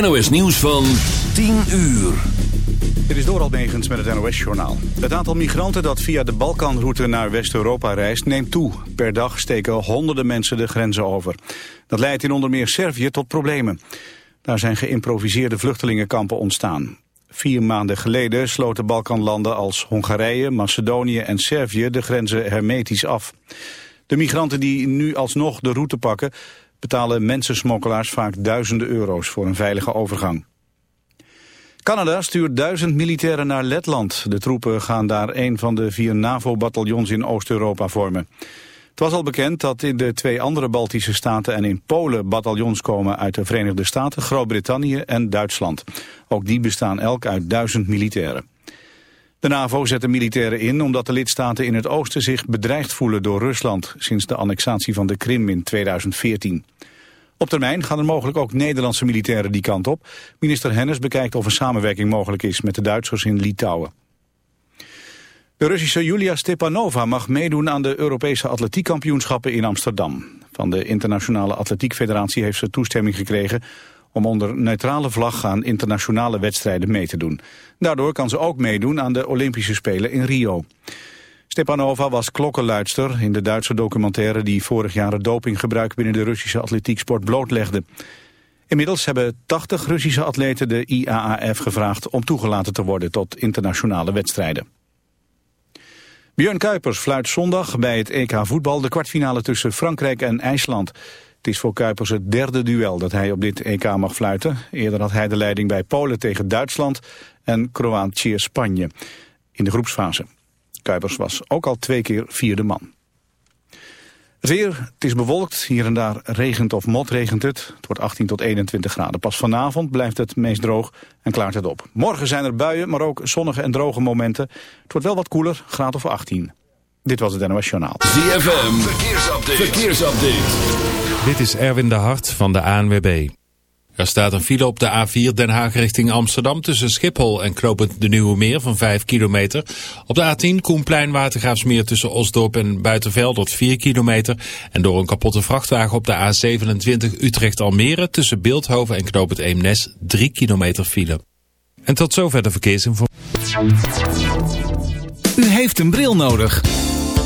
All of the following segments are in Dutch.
NOS nieuws van 10 uur. Dit is Doral Negens met het NOS-journaal. Het aantal migranten dat via de Balkanroute naar West-Europa reist neemt toe. Per dag steken honderden mensen de grenzen over. Dat leidt in onder meer Servië tot problemen. Daar zijn geïmproviseerde vluchtelingenkampen ontstaan. Vier maanden geleden sloten Balkanlanden als Hongarije, Macedonië en Servië de grenzen hermetisch af. De migranten die nu alsnog de route pakken betalen mensensmokkelaars vaak duizenden euro's voor een veilige overgang. Canada stuurt duizend militairen naar Letland. De troepen gaan daar een van de vier NAVO-bataljons in Oost-Europa vormen. Het was al bekend dat in de twee andere Baltische staten en in Polen bataljons komen uit de Verenigde Staten, Groot-Brittannië en Duitsland. Ook die bestaan elk uit duizend militairen. De NAVO zet de militairen in omdat de lidstaten in het oosten zich bedreigd voelen door Rusland sinds de annexatie van de Krim in 2014. Op termijn gaan er mogelijk ook Nederlandse militairen die kant op. Minister Hennis bekijkt of een samenwerking mogelijk is met de Duitsers in Litouwen. De Russische Julia Stepanova mag meedoen aan de Europese atletiekkampioenschappen in Amsterdam. Van de Internationale Atletiek Federatie heeft ze toestemming gekregen om onder neutrale vlag aan internationale wedstrijden mee te doen. Daardoor kan ze ook meedoen aan de Olympische Spelen in Rio. Stepanova was klokkenluidster in de Duitse documentaire die vorig jaar het dopinggebruik binnen de Russische atletieksport blootlegde. Inmiddels hebben 80 Russische atleten de IAAF gevraagd om toegelaten te worden tot internationale wedstrijden. Björn Kuipers fluit zondag bij het EK voetbal de kwartfinale tussen Frankrijk en IJsland. Het is voor Kuipers het derde duel dat hij op dit EK mag fluiten. Eerder had hij de leiding bij Polen tegen Duitsland en Kroatië Spanje in de groepsfase. Kuipers was ook al twee keer vierde man. Weer, het is bewolkt, hier en daar regent of motregent het. Het wordt 18 tot 21 graden. Pas vanavond blijft het meest droog en klaart het op. Morgen zijn er buien, maar ook zonnige en droge momenten. Het wordt wel wat koeler, graad of 18. Dit was het NOS Journaal. ZFM, verkeersupdate. verkeersupdate. Dit is Erwin de Hart van de ANWB. Er staat een file op de A4 Den Haag richting Amsterdam tussen Schiphol en Knopend de Nieuwe Meer van 5 kilometer. Op de A10 Koenplein Watergraafsmeer tussen Osdorp en Buitenveldert 4 kilometer. En door een kapotte vrachtwagen op de A27 Utrecht Almere tussen Beeldhoven en Knopend Eemnes 3 kilometer file. En tot zover de verkeersinformatie. U heeft een bril nodig.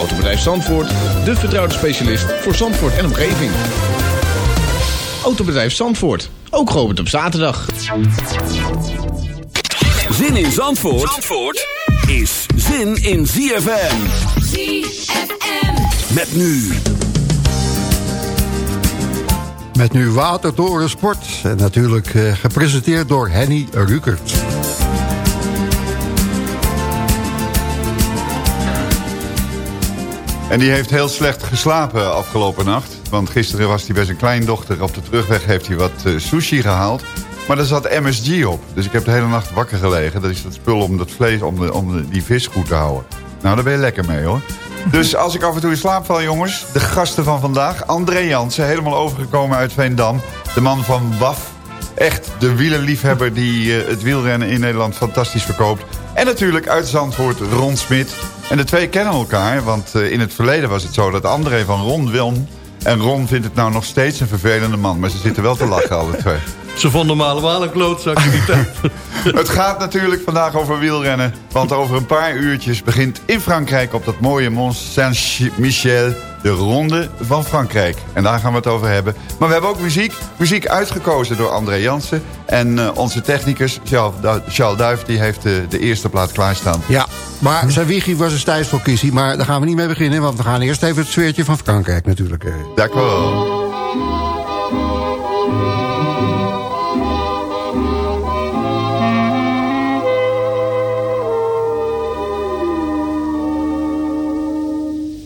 Autobedrijf Zandvoort, de vertrouwde specialist voor Zandvoort en omgeving. Autobedrijf Zandvoort, ook geopend op zaterdag. Zin in Zandvoort, Zandvoort is zin in ZFM. ZFM. Met nu. Met nu Watertoren Sport. En natuurlijk uh, gepresenteerd door Henny Rukert. En die heeft heel slecht geslapen afgelopen nacht. Want gisteren was hij bij zijn kleindochter op de terugweg... heeft hij wat uh, sushi gehaald. Maar er zat MSG op. Dus ik heb de hele nacht wakker gelegen. Dat is dat spul om dat vlees, om, de, om die vis goed te houden. Nou, daar ben je lekker mee hoor. Dus als ik af en toe in slaap val, jongens. De gasten van vandaag. André Jansen, helemaal overgekomen uit Veendam. De man van WAF. Echt de wielerliefhebber die uh, het wielrennen in Nederland fantastisch verkoopt. En natuurlijk uit Zandvoort Ron Smit. En de twee kennen elkaar, want uh, in het verleden was het zo dat André van Ron won En Ron vindt het nou nog steeds een vervelende man. Maar ze zitten wel te lachen, alle twee. Ze vonden me allemaal een klootzak. Het gaat natuurlijk vandaag over wielrennen. Want over een paar uurtjes begint in Frankrijk op dat mooie Mont Saint-Michel de Ronde van Frankrijk. En daar gaan we het over hebben. Maar we hebben ook muziek. Muziek uitgekozen door André Jansen. En uh, onze technicus, Charles Duif, die heeft de, de eerste plaat klaarstaan. Ja, maar zijn wiegie was een stijs voor. Maar daar gaan we niet mee beginnen, want we gaan eerst even het sfeertje van Frankrijk natuurlijk. D'accord.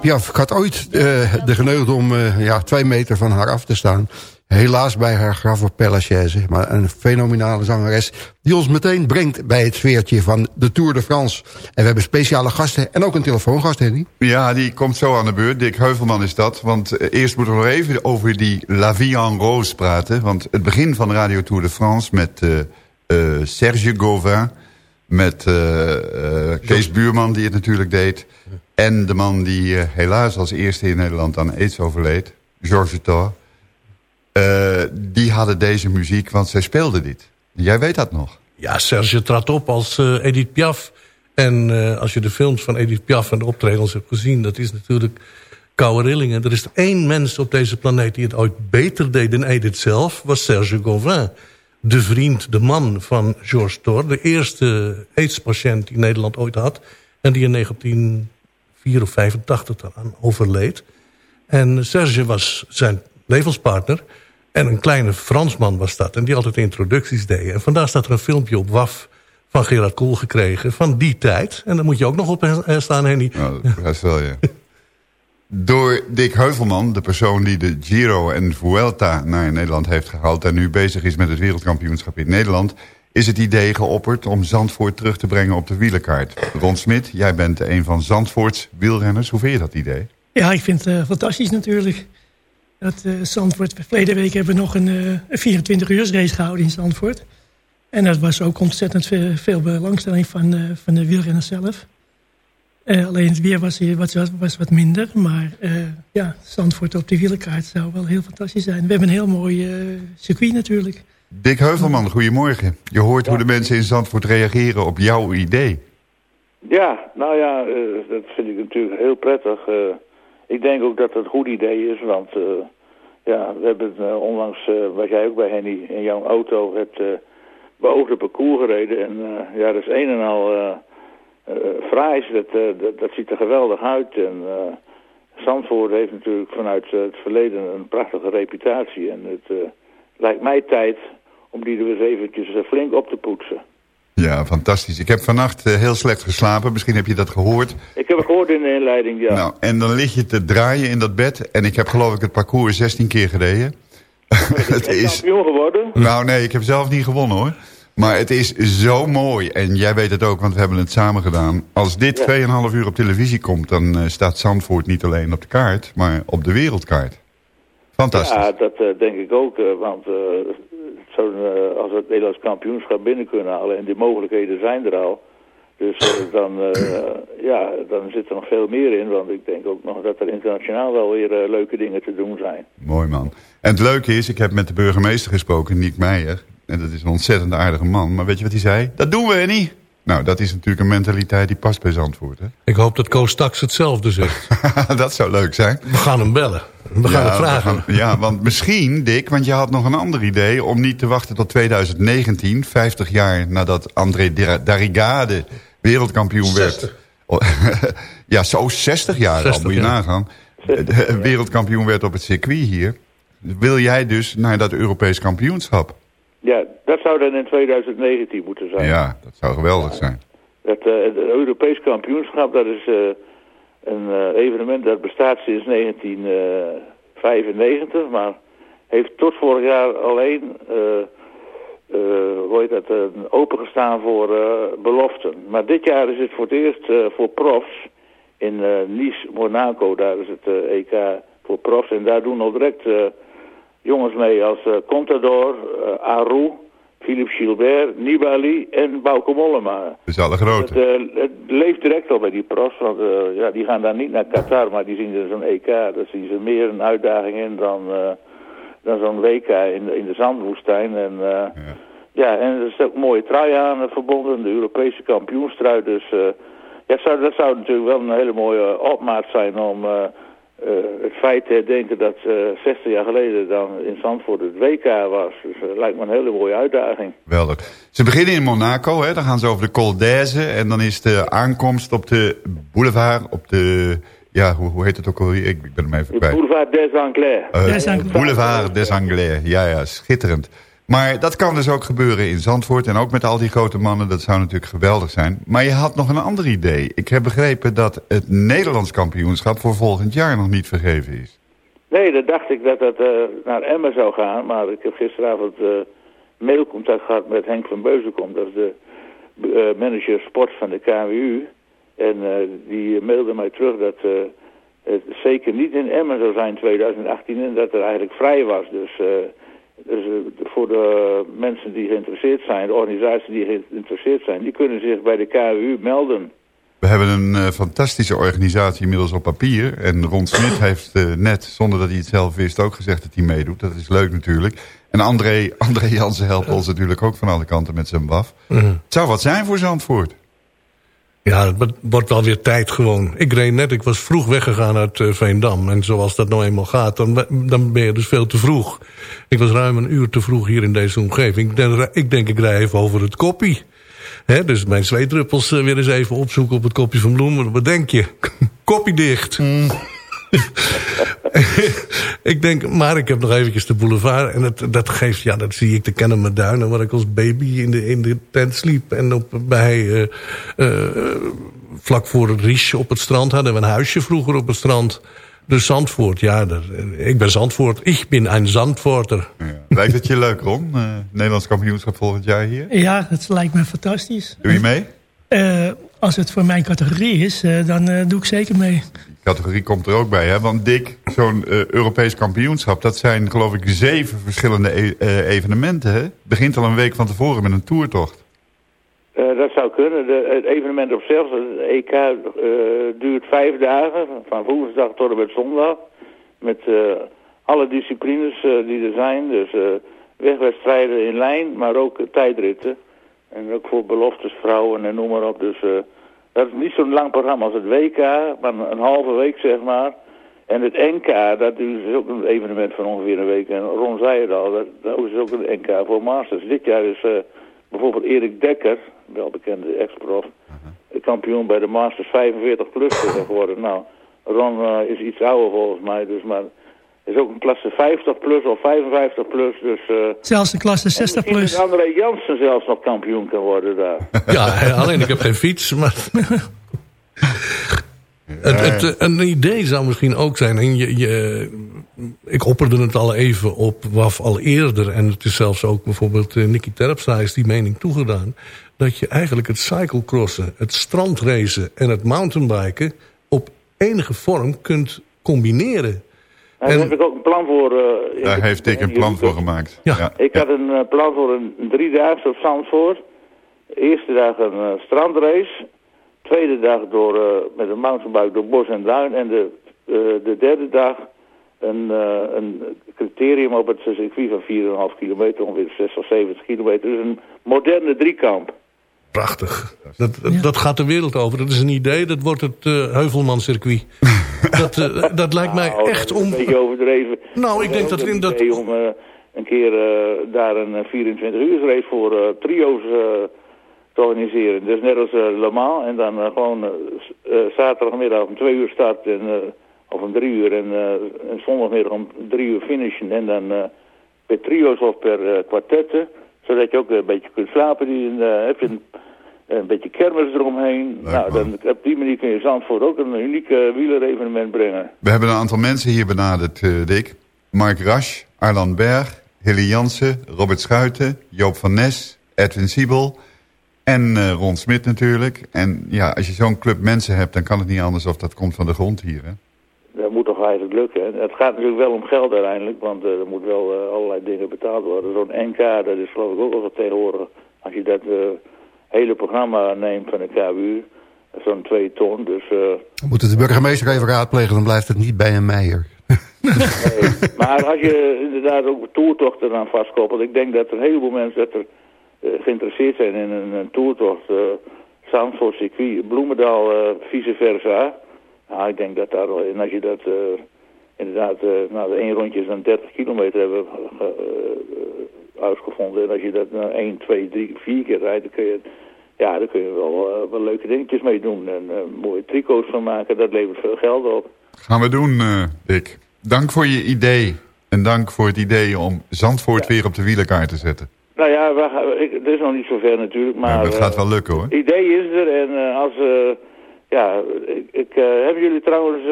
Piaf. Ik had ooit uh, de geneugd om uh, ja, twee meter van haar af te staan. Helaas bij haar graf op Père Maar een fenomenale zangeres die ons meteen brengt bij het sfeertje van de Tour de France. En we hebben speciale gasten en ook een telefoongast, Henny. Ja, die komt zo aan de beurt. Dick Heuvelman is dat. Want uh, eerst moeten we nog even over die La Vie en Rose praten. Want het begin van Radio Tour de France met Serge Gauvin... met Kees Buurman die het natuurlijk deed... En de man die uh, helaas als eerste in Nederland aan aids overleed, Georges Thor... Uh, die hadden deze muziek, want zij speelden dit. Jij weet dat nog. Ja, Serge trad op als uh, Edith Piaf. En als je de films van Edith Piaf en de optredens hebt gezien... dat is natuurlijk koude rillingen. Er is één mens op deze planeet die het ooit beter deed dan Edith zelf... was Serge Gauvin. De vriend, de man van Georges Thor. De eerste AIDS-patiënt die Nederland ooit had. En die in 19 4 of 85 aan overleed. En Serge was zijn levenspartner. En een kleine Fransman was dat. En die altijd introducties deed. En vandaar staat er een filmpje op WAF van Gerard Kool gekregen. Van die tijd. En daar moet je ook nog op staan, Henny. Nou, dat wel. Door Dick Heuvelman, de persoon die de Giro en Vuelta naar Nederland heeft gehaald... en nu bezig is met het wereldkampioenschap in Nederland is het idee geopperd om Zandvoort terug te brengen op de wielerkaart. Ron Smit, jij bent een van Zandvoorts wielrenners. Hoe vind je dat idee? Ja, ik vind het uh, fantastisch natuurlijk. Dat uh, Zandvoort, verleden week hebben we nog een, uh, een 24 uur race gehouden in Zandvoort. En dat was ook ontzettend veel, veel belangstelling van, van de wielrenners zelf. alleen het weer was, was, was wat minder. Maar ja, Zandvoort op de wielerkaart zou wel heel fantastisch zijn. We hebben een heel mooi circuit natuurlijk. Dick Heuvelman, goedemorgen. Je hoort hoe de mensen in Zandvoort reageren op jouw idee. Ja, nou ja, uh, dat vind ik natuurlijk heel prettig. Uh, ik denk ook dat het een goed idee is, want uh, ja, we hebben onlangs, was jij ook bij Henny, in jouw auto het beoogde parcours gereden. En ja, dat is een en al fraais, dat, dat, dat, ziet er geweldig uit. En Zandvoort heeft natuurlijk vanuit het verleden een prachtige reputatie. En het lijkt mij tijd om die er eens eventjes eh, flink op te poetsen. Ja, fantastisch. Ik heb vannacht uh, heel slecht geslapen. Misschien heb je dat gehoord. Ik heb het gehoord in de inleiding, ja. Nou, en dan lig je te draaien in dat bed. En ik heb geloof ik het parcours 16 keer gereden. het is kampioen geworden? Nou nee, ik heb zelf niet gewonnen hoor. Maar het is zo mooi. En jij weet het ook, want we hebben het samen gedaan. Als dit 2,5 uur op televisie komt... dan uh, staat Zandvoort niet alleen op de kaart... maar op de wereldkaart. Fantastisch. Ja, dat uh, denk ik ook. want uh, als we het Nederlands kampioenschap binnen kunnen halen... en die mogelijkheden zijn er al... Dus eh, dan, eh, ja, dan zit er nog veel meer in. Want ik denk ook nog dat er internationaal wel weer eh, leuke dingen te doen zijn. Mooi man. En het leuke is, ik heb met de burgemeester gesproken, Niek Meijer. En dat is een ontzettend aardige man. Maar weet je wat hij zei? Dat doen we niet. Nou, dat is natuurlijk een mentaliteit die past bij Zandvoort. Hè? Ik hoop dat Koos straks hetzelfde zegt. dat zou leuk zijn. We gaan hem bellen. We gaan ja, het vragen. gaan- ja, want misschien, Dick, want je had nog een ander idee... om niet te wachten tot 2019, 50 jaar nadat André Dar- Darrigade wereldkampioen werd. Oh, ja, zo 60 jaar al, 60 moet je jaar. nagaan. Eh, Wereldkampioen werd op het circuit hier. Wil jij dus naar dat Europees kampioenschap? Ja, dat zou dan in 2019 moeten zijn. Ja, dat zou geweldig zijn. Het, eh, het Europees kampioenschap, dat is eh, een eh, evenement dat bestaat sinds 1995, maar heeft tot vorig jaar alleen, hoe heet dat, opengestaan voor beloften. Maar dit jaar is het voor het eerst voor profs in Nice, Monaco, daar is het EK voor profs. En daar doen al direct jongens mee als eh, Contador, eh Aru, Philippe Gilbert, Nibali en Bauke Mollema. Dus alle grote. Het, eh, het leeft direct al bij die profs, want ja, die gaan dan niet naar Qatar, maar die zien er zo'n EK. Daar zien ze meer een uitdaging in dan, dan zo'n WK in, de- in de zandwoestijn. En, eh, ja. en er is ook een mooie trui aan verbonden, de Europese kampioenstrui. Dus ja, het zou, dat zou natuurlijk wel een hele mooie opmaat zijn om eh, eh, het feit te herdenken dat eh 60 jaar geleden dan in Zandvoort het WK was. Dus dat lijkt me een hele mooie uitdaging. Geweldig. Ze beginnen in Monaco, hè? dan gaan ze over de Col d'Aise... en dan is de aankomst op de boulevard, op de... Ja, hoe, hoe heet het ook alweer? Ik, ik ben hem even De kwijt. Boulevard des Anglais. Eh, Des Anglais. Boulevard des Anglais. Ja, ja, schitterend. Maar dat kan dus ook gebeuren in Zandvoort. En ook met al die grote mannen. Dat zou natuurlijk geweldig zijn. Maar je had nog een ander idee. Ik heb begrepen dat het Nederlands kampioenschap... voor volgend jaar nog niet vergeven is. Nee, dat dacht ik dat dat eh, naar Emmen zou gaan. Maar ik heb gisteravond eh, mailcontact gehad met Henk van Beuzenkom. Dat is de eh, manager sport van de KWU. En die mailde mij terug dat het zeker niet in Emmen zou zijn 2018. En dat er eigenlijk vrij was. Dus, dus eh, voor de mensen die geïnteresseerd zijn, de organisaties die geïnteresseerd zijn... die kunnen zich bij de KWU melden. We hebben een eh, fantastische organisatie inmiddels op papier. En Ron Smit heeft eh, net, zonder dat hij het zelf wist, ook gezegd dat hij meedoet. Dat is leuk natuurlijk. En André, André Jansen helpt ons natuurlijk ook van alle kanten met zijn waf. Mhm. Het zou wat zijn voor Zandvoort. Ja, het wordt- wel weer tijd gewoon. Ik reed net, ik was vroeg weggegaan uit eh, Veendam. En zoals dat nou eenmaal gaat, dan, ben je dus veel te vroeg. Ik was ruim een uur te vroeg hier in deze omgeving. Ik denk, ik, rij even over het koppie. Hè, dus mijn zweetruppels eh, weer eens even opzoeken op het kopje van bloemen. Wat denk je? Koppie dicht. ik denk, maar ik heb nog eventjes de boulevard. En het, dat geeft, ja, dat zie ik de kennen mijn duinen... waar ik als baby in de, in de tent sliep. En op, bij, eh, eh, vlak voor het Riche op het strand hadden we een huisje vroeger op het strand. Dus Zandvoort, ja, dat, ik ben Zandvoort. Ik ben een Zandvoorter. Lijkt het je leuk, Ron? Eh, Nederlands kampioenschap volgend jaar hier? Ja, dat lijkt me fantastisch. Doe je mee? Eh, als het voor mijn categorie is, eh, dan eh, doe ik zeker mee. Categorie komt er ook bij. Hè? Want Dick, zo'n eh, Europees kampioenschap... dat zijn geloof ik zeven verschillende e- eh, evenementen. Hè? Begint al een week van tevoren met een toertocht. Eh, dat zou kunnen. De, het evenement op zich, het EK, duurt vijf dagen, van woensdag tot en met zondag. Met alle disciplines die er zijn. Dus wegwedstrijden in lijn, maar ook tijdritten. En ook voor beloftes, vrouwen en noem maar op. Dus dat is niet zo'n lang programma als het WK, maar een, een halve week zeg maar. En het NK, dat is ook een evenement van ongeveer een week. En Ron zei het al, dat, dat is ook een NK voor Masters. Dit jaar is eh, bijvoorbeeld Erik Dekker, welbekende ex-prof, kampioen bij de Masters 45 plus geworden. Nou, Ron eh, is iets ouder volgens mij, dus maar is ook een klasse 50 plus of 55 plus. Dus, eh, Zelfs de klasse 60 misschien plus. dat André Jansen zelfs nog kampioen kan worden daar. Ja, alleen ik heb geen fiets. Maar... Het, het, een idee zou misschien ook zijn... En je, je, ik opperde het al even op WAF al eerder... en het is zelfs ook bijvoorbeeld eh, Nicky Terpstra is die mening toegedaan... dat je eigenlijk het cyclecrossen, het strandracen en het mountainbiken... op enige vorm kunt combineren. Nou, Daar heb ik ook een plan voor. eh, in Daar heeft Dick een plan voor gemaakt. Ja. Ik had een eh, plan voor een driedaagse op Zandvoort. eerste dag een strandrace. Tweede dag door, met een mountainbike door bos en duin. En de, de derde dag een, een criterium op het circuit van 4,5 kilometer, ongeveer 6 of 70 kilometer. Dus een moderne driekamp. Prachtig. Dat, dat gaat de wereld over. Dat is een idee, dat wordt het uh, Heuvelman-circuit. dat, uh, dat lijkt mij nou, echt om... Een beetje overdreven. Nou, ik denk dat... In dat... Om uh, een keer daar een 24 uur race voor trio's te organiseren. Dus net als Le Mans. En dan gewoon zaterdagmiddag om twee uur start en, of om drie uur. En, en zondagmiddag om drie uur finishen. En dan per trio's of per kwartetten zodat je ook een beetje kunt slapen. Die, heb je een, een, beetje kermis eromheen. nou, dan, op die manier kun je Zandvoort ook een uniek uh, wielerevenement brengen. We hebben een aantal mensen hier benaderd, uh, Dick. Mark Rasch, Arlan Berg, Hilly Jansen, Robert Schuiten, Joop van Nes, Edwin Siebel... En Ron Smit natuurlijk. En ja, als je zo'n club mensen hebt, dan kan het niet anders of dat komt van de grond hier. Hè? Dat moet toch eigenlijk lukken. Het gaat natuurlijk wel om geld uiteindelijk, want uh, er moet wel uh, allerlei dingen betaald worden. Zo'n NK, dat is geloof ik ook al tegenwoordig. Als je dat uh, hele programma neemt van de KU, zo'n twee ton. Dus, We moeten de burgemeester even raadplegen, dan blijft het niet bij een meijer. nee, maar als je inderdaad ook toertochten aan vastkoppelt, ik denk dat er een heleboel mensen dat er, geïnteresseerd zijn in een, een toertocht. Zandvoort circuit, Bloemendaal, vice versa. Nou, ik denk dat daar, en als je dat uh, inderdaad, uh, nou, de één rondje is dan 30 kilometer hebben uh, uitgevonden. En als je dat nou 1, 2, 3, 4 keer rijdt, dan kun je, ja, dan kun je wel, wel leuke dingetjes mee doen. En mooie tricots van maken, dat levert veel geld op. Gaan we doen, Dick. Dank voor je idee. En dank voor het idee om Zandvoort ja. weer op de wielerkaart te zetten. Nou ja, we, ik, het is nog niet zo ver natuurlijk, maar... Ja, dat gaat wel lukken hoor. Het idee is er en als... Ja, ik, ik hebben jullie trouwens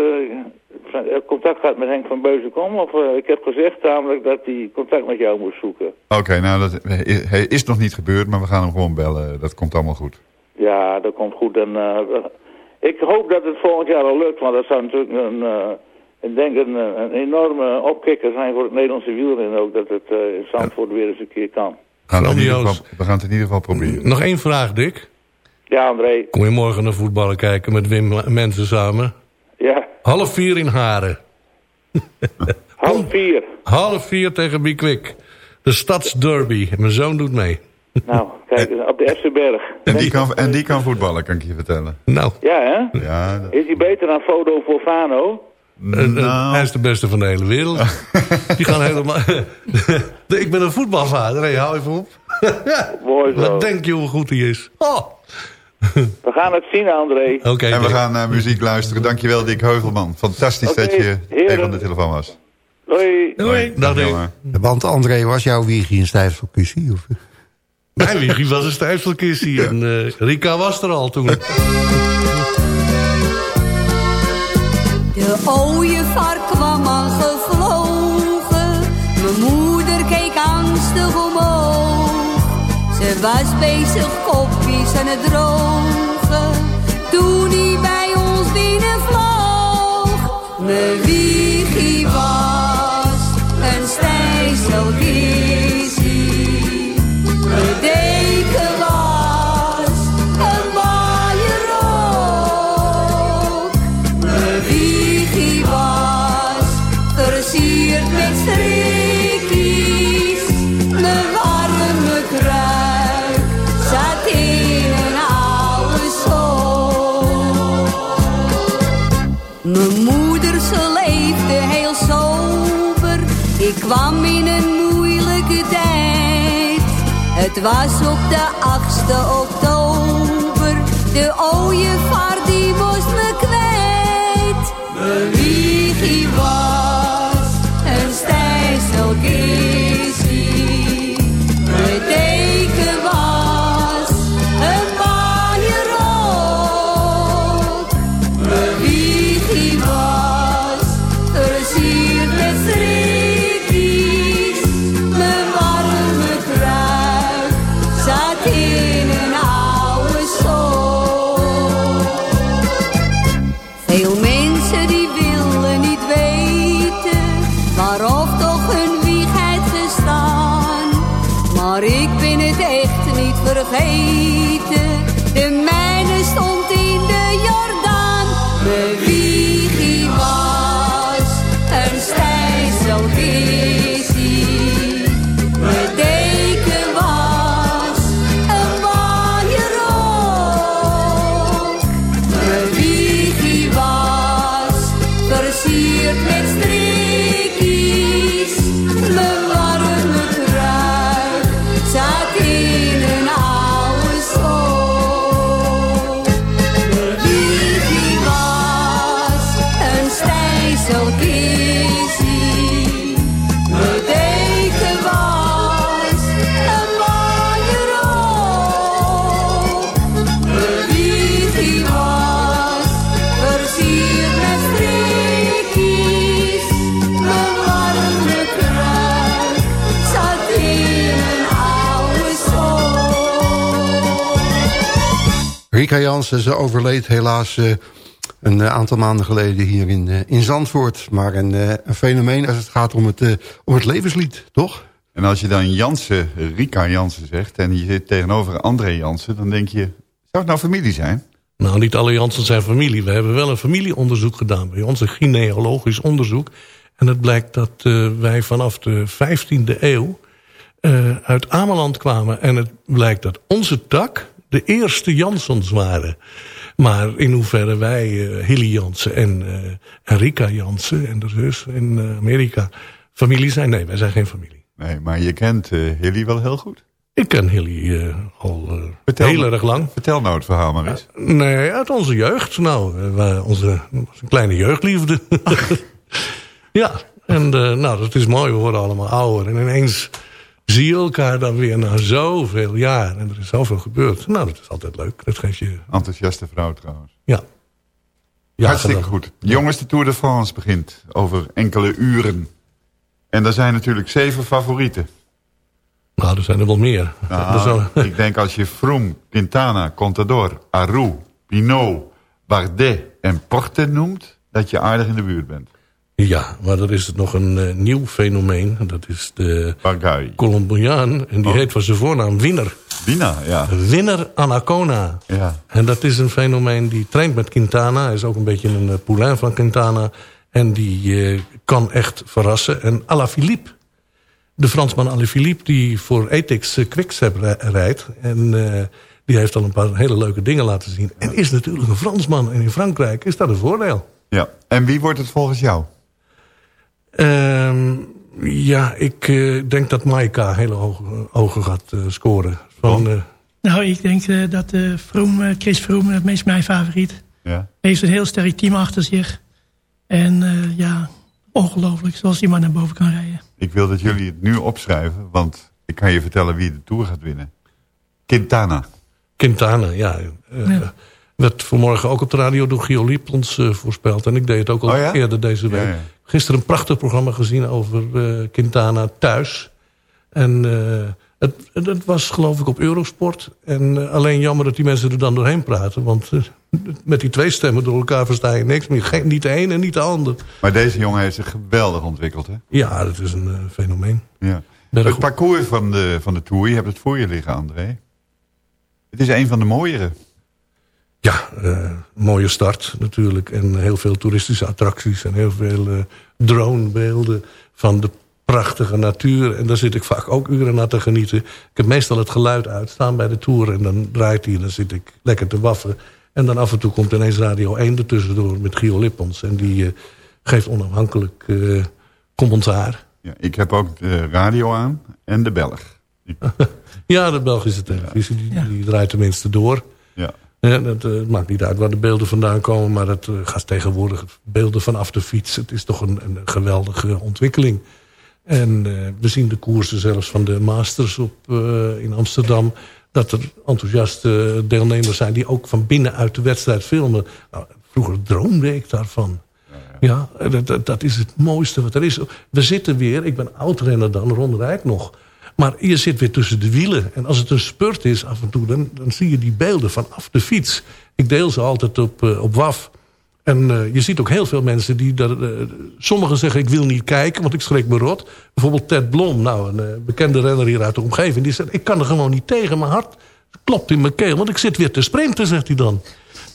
contact gehad met Henk van Beuzenkom? Of uh, ik heb gezegd namelijk dat hij contact met jou moest zoeken. Oké, okay, nou dat is, is nog niet gebeurd, maar we gaan hem gewoon bellen. Dat komt allemaal goed. Ja, dat komt goed. En, ik hoop dat het volgend jaar al lukt, want dat zou natuurlijk een, ik denk een, een, enorme opkikker zijn voor het Nederlandse wielrennen ook. Dat het in Zandvoort weer eens een keer kan. Gaan we, geval, we gaan het in ieder geval proberen. Nog één vraag, Dick. Ja, André. Kom je morgen naar voetballen kijken met Wim mensen samen? Ja. Half vier in Haren. Half vier? Half vier tegen Bikwik. De stadsderby. Mijn zoon doet mee. Nou, kijk, op de Essenberg. En die, kan, en die kan voetballen, kan ik je vertellen. Nou. Ja, hè? Ja, dat... Is hij beter dan Fodo Fofano? Nou. Hij is de beste van de hele wereld. Die gaan helemaal... ik ben een voetbalvader, hey, hou even op. Mooi zo. Wat denk je hoe goed hij is? Oh. We gaan het zien, André. Okay, en we gaan naar muziek luisteren. Dankjewel, Dick Heuvelman. Fantastisch okay, dat je even aan de telefoon was. Doei. Doei. Dag, Dick. Want André, was jouw wiegie een stijfselkussie? Of? Mijn wiegie was een stijfselkussie. Ja. En uh, Rika was er al toen. De ooievaar kwam aangevlogen. Mijn moeder keek angstig omhoog. Ze was bezig kopjes aan het drogen. Toen hij bij ons binnenvloog. Mijn wiegie was een stijzelkissie. Mijn deken was een waaierok. Mijn wiegie was versierd met strikjes. Kwam in een moeilijke tijd. Het was op de 8e oktober. De ooievaar die moest Rika Jansen, ze overleed helaas eh, een eh, aantal maanden geleden hier in, eh, in Zandvoort. Maar een, eh, een fenomeen als het gaat om het, eh, om het levenslied, toch? En als je dan Jansen, Rika Jansen zegt... en je zit tegenover André Jansen... dan denk je, zou het nou familie zijn? Nou, niet alle Jansen zijn familie. We hebben wel een familieonderzoek gedaan bij ons, een genealogisch onderzoek. En het blijkt dat eh, wij vanaf de 15e eeuw eh, uit Ameland kwamen. En het blijkt dat onze tak de eerste Jansens waren. Maar in hoeverre wij, eh, Hilly Jansen en, eh en Rika Jansen en de zus in eh, Amerika familie zijn, nee, wij zijn geen familie. Nee, maar je kent eh Hilly wel heel goed. Ik ken Hilly eh, al eh, Vertel heel erg lang. Vertel nou het verhaal maar eens. Nee, uit onze jeugd. Nou, eh, wij- onze, onze kleine jeugdliefde. ja, en eh, nou, dat is mooi. We worden allemaal ouder. En ineens zie je elkaar dan weer na zoveel jaar. En er is zoveel gebeurd. Nou, dat is altijd leuk. Dat geeft je... Enthousiaste vrouw trouwens. Ja. Ja, Hartstikke goed. Jongens, de Tour de France begint over enkele uren. En er zijn natuurlijk zeven favorieten. Nou, er zijn er wel meer. Nou, zijn- ik denk als je Froome, Quintana, Contador, Aru, Pinot, Bardet en Porte noemt... dat je aardig in de buurt bent. Ja, maar er is nog een eh, nieuw fenomeen. Dat is de Bargai. Colombiaan. En die Oh. heet van zijn voornaam Winner. Wina, ja. Winner Anacona. ja. En dat is een fenomeen die traint met Quintana. Hij is ook een beetje een eh, poulain van Quintana. En die eh, kan echt verrassen. En Alaphilippe, de Fransman Alaphilippe... die voor Ethics Quickstep ri- rijdt. En die heeft al een paar hele leuke dingen laten zien. En is natuurlijk een Fransman. En in Frankrijk is dat een voordeel. ja. En wie wordt het volgens jou? Ehm, ja, ik eh, denk dat Maika hele hoge ogen gaat eh, scoren. Van, eh, Nou, ik denk eh, dat eh Vroom, eh, Chris Froome, dat is mijn favoriet. Ja. Heeft een heel sterk team achter zich. En eh, ja, ongelooflijk zoals die man naar boven kan rijden. Ik wil dat jullie het nu opschrijven, want ik kan je vertellen wie de Tour gaat winnen. Quintana. Quintana, ja. Ja. Werd vanmorgen ook op de radio door Gio Liep ons eh, voorspeld. En ik deed het ook al Oh ja? eerder deze week. Ja, ja. Gisteren een prachtig programma gezien over eh, Quintana thuis. En eh, het, het was geloof ik op Eurosport. En eh, alleen jammer dat die mensen er dan doorheen praten. Want met die twee stemmen door elkaar versta je niks meer. Geen, niet de een en niet de ander. Maar deze jongen heeft zich geweldig ontwikkeld, hè? Ja, dat is een fenomeen. Ja. Berg- Het parcours van de, van de Tour, je hebt het voor je liggen, André. Het is een van de mooiere. Ja, eh, mooie start natuurlijk. En heel veel toeristische attracties. En heel veel eh, dronebeelden van de prachtige natuur. En daar zit ik vaak ook uren naar te genieten. Ik heb meestal het geluid uitstaan bij de tour. En dan draait hij en dan zit ik lekker te waffen. En dan af en toe komt ineens Radio 1 ertussendoor met Gio Lippons. En die eh, geeft onafhankelijk commentaar. Ja, ik heb ook de radio aan en de Belg. Ja, de Belgische televisie die, die draait tenminste door. Ja. Dat eh, het maakt niet uit waar de beelden vandaan komen... maar het eh, gaat tegenwoordig beelden vanaf de fiets. Het is toch een, een geweldige ontwikkeling. En eh, we zien de koersen zelfs van de Masters op, in Amsterdam... dat er enthousiaste deelnemers zijn... die ook van binnenuit de wedstrijd filmen. Nou, vroeger droomde ik daarvan. Ja, dat, dat, dat is het mooiste wat er is. We zitten weer, ik ben oud-renner dan, Ron Rijk nog... Maar je zit weer tussen de wielen. En als het een spurt is af en toe, dan, dan zie je die beelden vanaf de fiets. Ik deel ze altijd op, eh, op WAF. En eh, je ziet ook heel veel mensen die... daar, eh, sommigen zeggen, ik wil niet kijken, want ik schrik me rot. Bijvoorbeeld Ted Blom, nou, een bekende renner hier uit de omgeving. Die zegt, ik kan er gewoon niet tegen. Mijn hart klopt in mijn keel. Want ik zit weer te sprinten, zegt hij dan.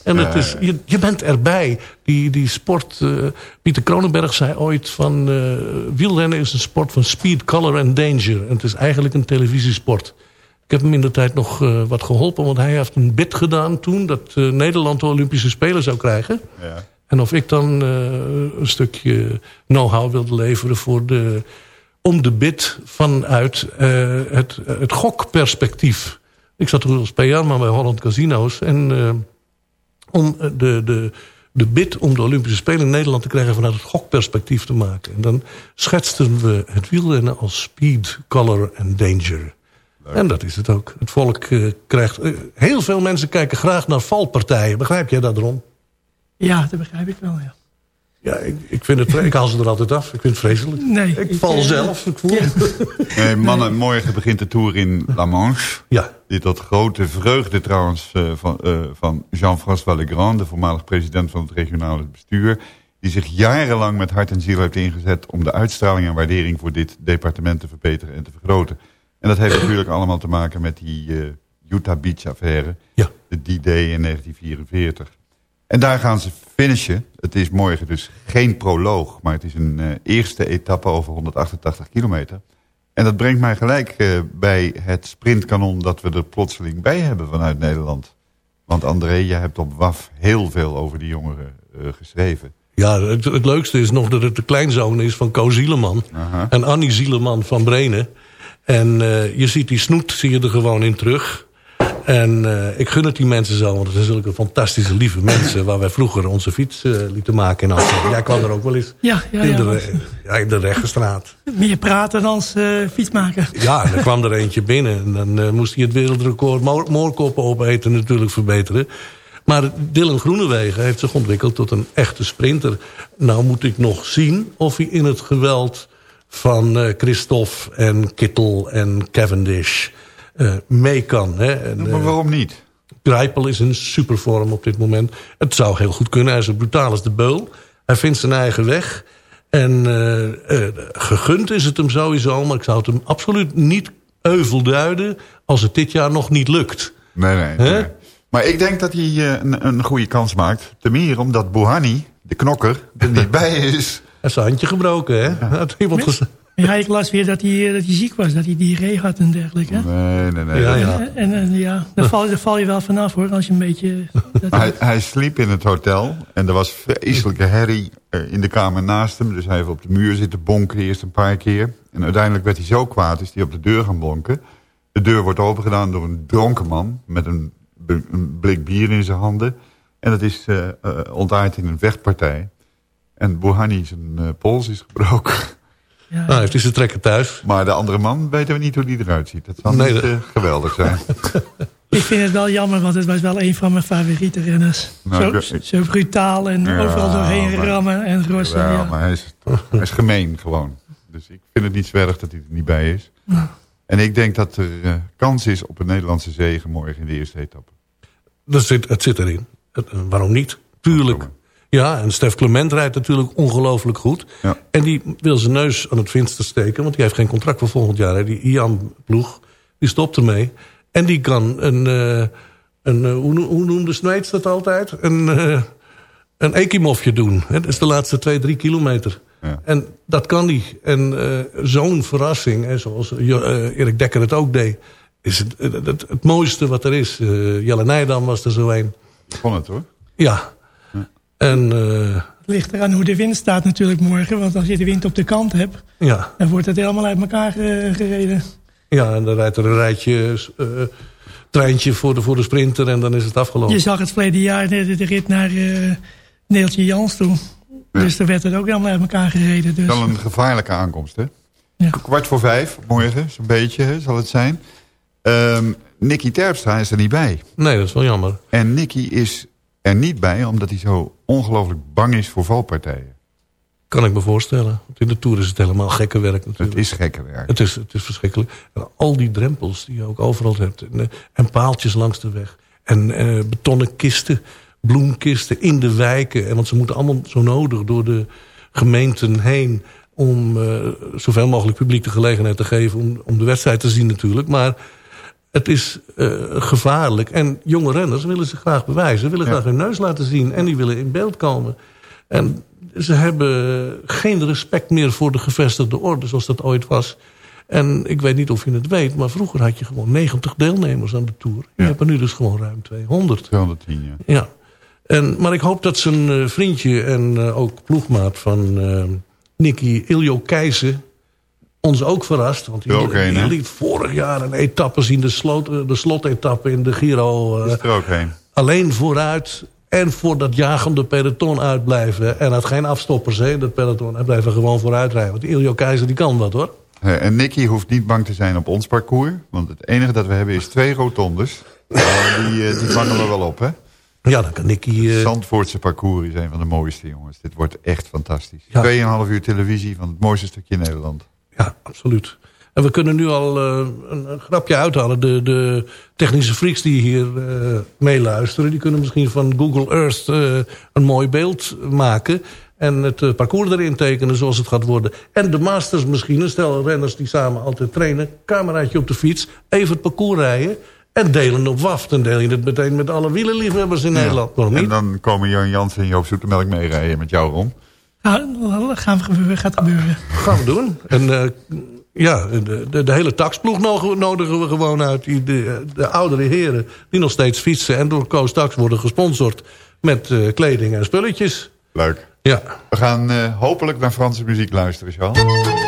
En het is, je, je bent erbij. Die, die sport... Uh, Pieter Kronenberg zei ooit van... Uh, wielrennen is een sport van speed, color en danger. En het is eigenlijk een televisiesport. Ik heb hem in de tijd nog uh, wat geholpen. Want hij heeft een bid gedaan toen... dat Nederland de Olympische Spelen zou krijgen. Ja. En of ik dan een stukje know-how wilde leveren... voor de, om de bid vanuit het, het gokperspectief. Ik zat toen als PR maar bij Holland Casino's... en om eh, de, de, de bid om de Olympische Spelen in Nederland te krijgen... vanuit het gokperspectief te maken. En dan schetsten we het wielrennen als speed, color en danger. En dat is het ook. Het volk uh, krijgt... Uh, heel veel mensen kijken graag naar valpartijen. Begrijp jij dat, Ron? Ja, dat begrijp ik wel, ja. Ja, ik, ik, vind het, ik haal ze er altijd af. Ik vind het vreselijk. Nee, ik, val uh, zelf. Ik voel nee, mannen, morgen begint de Tour in La Manche. Ja. Die tot grote vreugde trouwens uh, van, uh, van Jean-François Legrand... de voormalig president van het regionale bestuur... die zich jarenlang met hart en ziel heeft ingezet... om de uitstraling en waardering voor dit departement te verbeteren en te vergroten. En dat heeft natuurlijk allemaal te maken met die Utah Beach-affaire. Ja. De D-Day in 1944. En daar gaan ze finishen. Het is morgen dus geen proloog, maar het is een uh, eerste etappe over 188 kilometer. En dat brengt mij gelijk uh, bij het sprintkanon dat we er plotseling bij hebben vanuit Nederland. Want André, jij hebt op WAF heel veel over die jongeren uh, geschreven. Ja, het, het, leukste is nog dat het de kleinzoon is van Co Zieleman. En Annie Zieleman van Brenen. En je ziet die snoet, zie je er gewoon in terug. En uh, ik gun het die mensen zo, want het zijn zulke fantastische, lieve mensen... waar wij vroeger onze fiets uh, lieten maken in Amsterdam. Jij kwam er ook wel eens ja, ja, in, ja, de, ja, in de Rechtenstraat. Meer praten dan uh, fiets maken. Ja, er kwam er eentje binnen. En dan moest hij het wereldrecord mo moorkoppen opeten natuurlijk verbeteren. Maar Dylan Groenewegen heeft zich ontwikkeld tot een echte sprinter. Nou moet ik nog zien of hij in het geweld van Christophe en Kittel en Cavendish mee kan. Hè. En, maar waarom niet? Grijpel is in supervorm op dit moment. Het zou heel goed kunnen. Hij is zo brutaal als de beul. Hij vindt zijn eigen weg. En uh, uh, gegund is het hem sowieso. Maar ik zou het hem absoluut niet euvel duiden... als het dit jaar nog niet lukt. Nee, nee. nee. Maar ik denk dat hij een, een goede kans maakt. Ten meer omdat Bouhanni, de knokker, er niet bij is. Hij heeft zijn handje gebroken, hè? Ja. Had iemand gezegd. Ja, ik las weer dat hij, dat hij ziek was, dat hij diarree had en dergelijke. Nee, nee, nee. Ja, ja. En, en ja, daar val, daar val je wel vanaf hoor, als je een beetje... hij, hij sliep in het hotel en er was vreselijke herrie in de kamer naast hem. Dus hij heeft op de muur zitten bonken eerst een paar keer. En uiteindelijk werd hij zo kwaad, is hij op de deur gaan bonken. De deur wordt opengedaan door een dronken man met een, een blik bier in zijn handen. En dat is uh, ontaard in een vechtpartij. En Bouhanni zijn uh, pols is gebroken. Ja. Nou, heeft hij zijn trekker thuis. Maar de andere man weten we niet hoe die eruit ziet. Dat zal nee, niet uh, geweldig zijn. ik vind het wel jammer, want het was wel een van mijn favoriete renners. Nou, zo, ik, zo, brutaal en ja, overal doorheen maar, rammen en rossen. Ja, ja, maar hij is, hij is gemeen gewoon. Dus ik vind het niet zo erg dat hij er niet bij is. En ik denk dat er uh, kans is op een Nederlandse zege morgen in de eerste etappe. Dat zit, het zit erin. Het, waarom niet? Tuurlijk. Ja, en Stef Clement rijdt natuurlijk ongelooflijk goed. Ja. En die wil zijn neus aan het venster steken... want die heeft geen contract voor volgend jaar. Hè. Die Ian-ploeg, die stopt ermee. En die kan een... Uh, een uh, hoe, hoe noemde Sneeds dat altijd? Een, uh, een ekimofje doen. Hè. Dat is de laatste twee, drie kilometer. Ja. En dat kan die. En zo'n verrassing, hè, zoals Erik Dekker het ook deed... is het, het, het, het mooiste wat er is. Jelle Nijdam was er zo een. Ik vond het hoor. Ja, en, uh, het ligt eraan hoe de wind staat natuurlijk morgen. Want als je de wind op de kant hebt... Ja. dan wordt het helemaal uit elkaar uh, gereden. Ja, en dan rijdt er een rijtje... Uh, treintje voor de, voor de sprinter en dan is het afgelopen. Je zag het verleden jaar de, de rit naar Neeltje Jans toe. Ja. Dus dan werd het ook helemaal uit elkaar gereden. Dus. Wel een gevaarlijke aankomst, hè? Ja. Kwart voor vijf, morgen, zo'n beetje, hè, zal het zijn. Um, Nicky Terpstra is er niet bij. Nee, dat is wel jammer. En Nicky is er niet bij... omdat hij zo ongelooflijk bang is voor valpartijen. Kan ik me voorstellen. Want in de Tour is het helemaal gekke werk natuurlijk. Het is gekke werk. Het is, het is verschrikkelijk. En al die drempels die je ook overal hebt. En, en paaltjes langs de weg. En uh, betonnen kisten, bloemkisten in de wijken. En want ze moeten allemaal zo nodig door de gemeenten heen... om uh, zoveel mogelijk publiek de gelegenheid te geven... om, om de wedstrijd te zien natuurlijk. Maar het is uh, gevaarlijk. En jonge renners willen zich graag bewijzen. willen graag hun neus laten zien. En die willen in beeld komen. En ze hebben geen respect meer voor de gevestigde orde zoals dat ooit was. En ik weet niet of je het weet, maar vroeger had je gewoon 90 deelnemers aan de Tour. Je hebt er nu dus gewoon ruim 200. 210, ja. Ja. En, maar ik hoop dat zijn uh, vriendje en uh, ook ploegmaat van uh, Nicky, Iljo Keijzer ons ook verrast. Want die, heen, die liet vorig jaar een etappe zien, de, slot, de slotetappe in de Giro. Is er ook heen. Alleen vooruit en voor dat jagende peloton uitblijven. En had geen afstoppers, hè, dat peloton. Blijft er gewoon vooruit rijden. Want Iljo Keizer die kan wat, hoor. En Nicky hoeft niet bang te zijn op ons parcours. Want het enige dat we hebben is twee rotondes. die, die vangen we wel op, hè? Ja, dan kan Nicky... Uh... Zandvoortse parcours is een van de mooiste, jongens. Dit wordt echt fantastisch. Ja. 2,5 uur televisie van het mooiste stukje Nederland. Ja, absoluut. En we kunnen nu al uh, een, een, grapje uithalen. De, de technische freaks die hier uh, meeluisteren... die kunnen misschien van Google Earth uh, een mooi beeld maken... en het parcours erin tekenen zoals het gaat worden. En de masters misschien, stel renners die samen altijd trainen... cameraatje op de fiets, even het parcours rijden... En delen op WAF. Dan deel je het meteen met alle wielenliefhebbers in ja. Nederland. Niet? En dan komen Jan Jansen en Joop Zoetemelk meerijden met jou rond. Nou, gaan we gebeuren, gaat gebeuren. Gaan we doen. En uh, ja, de, de, de, hele taxploeg nodigen we gewoon uit. Die, de, de oudere heren die nog steeds fietsen... en door Koos Tax worden gesponsord met uh, kleding en spulletjes. Leuk. Ja. We gaan uh, hopelijk naar Franse muziek luisteren, Charles.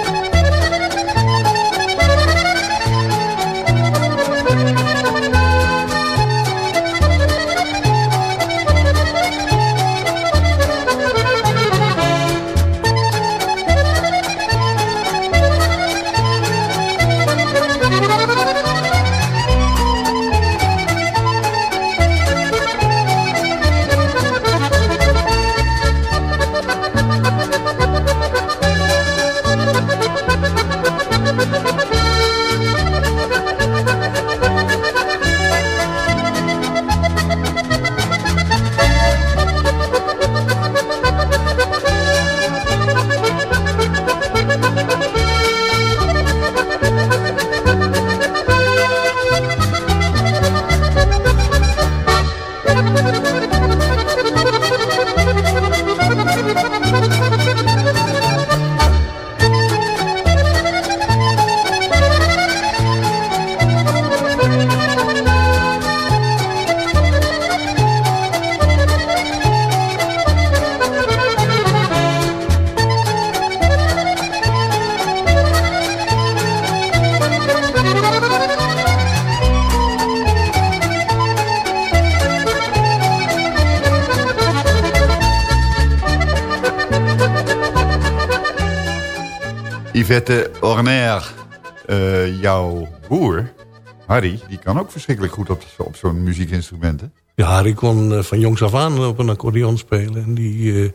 Harry, die kan ook verschrikkelijk goed op, op zo'n muziekinstrumenten. Ja, Harry kon uh, van jongs af aan op een accordeon spelen. En die, uh,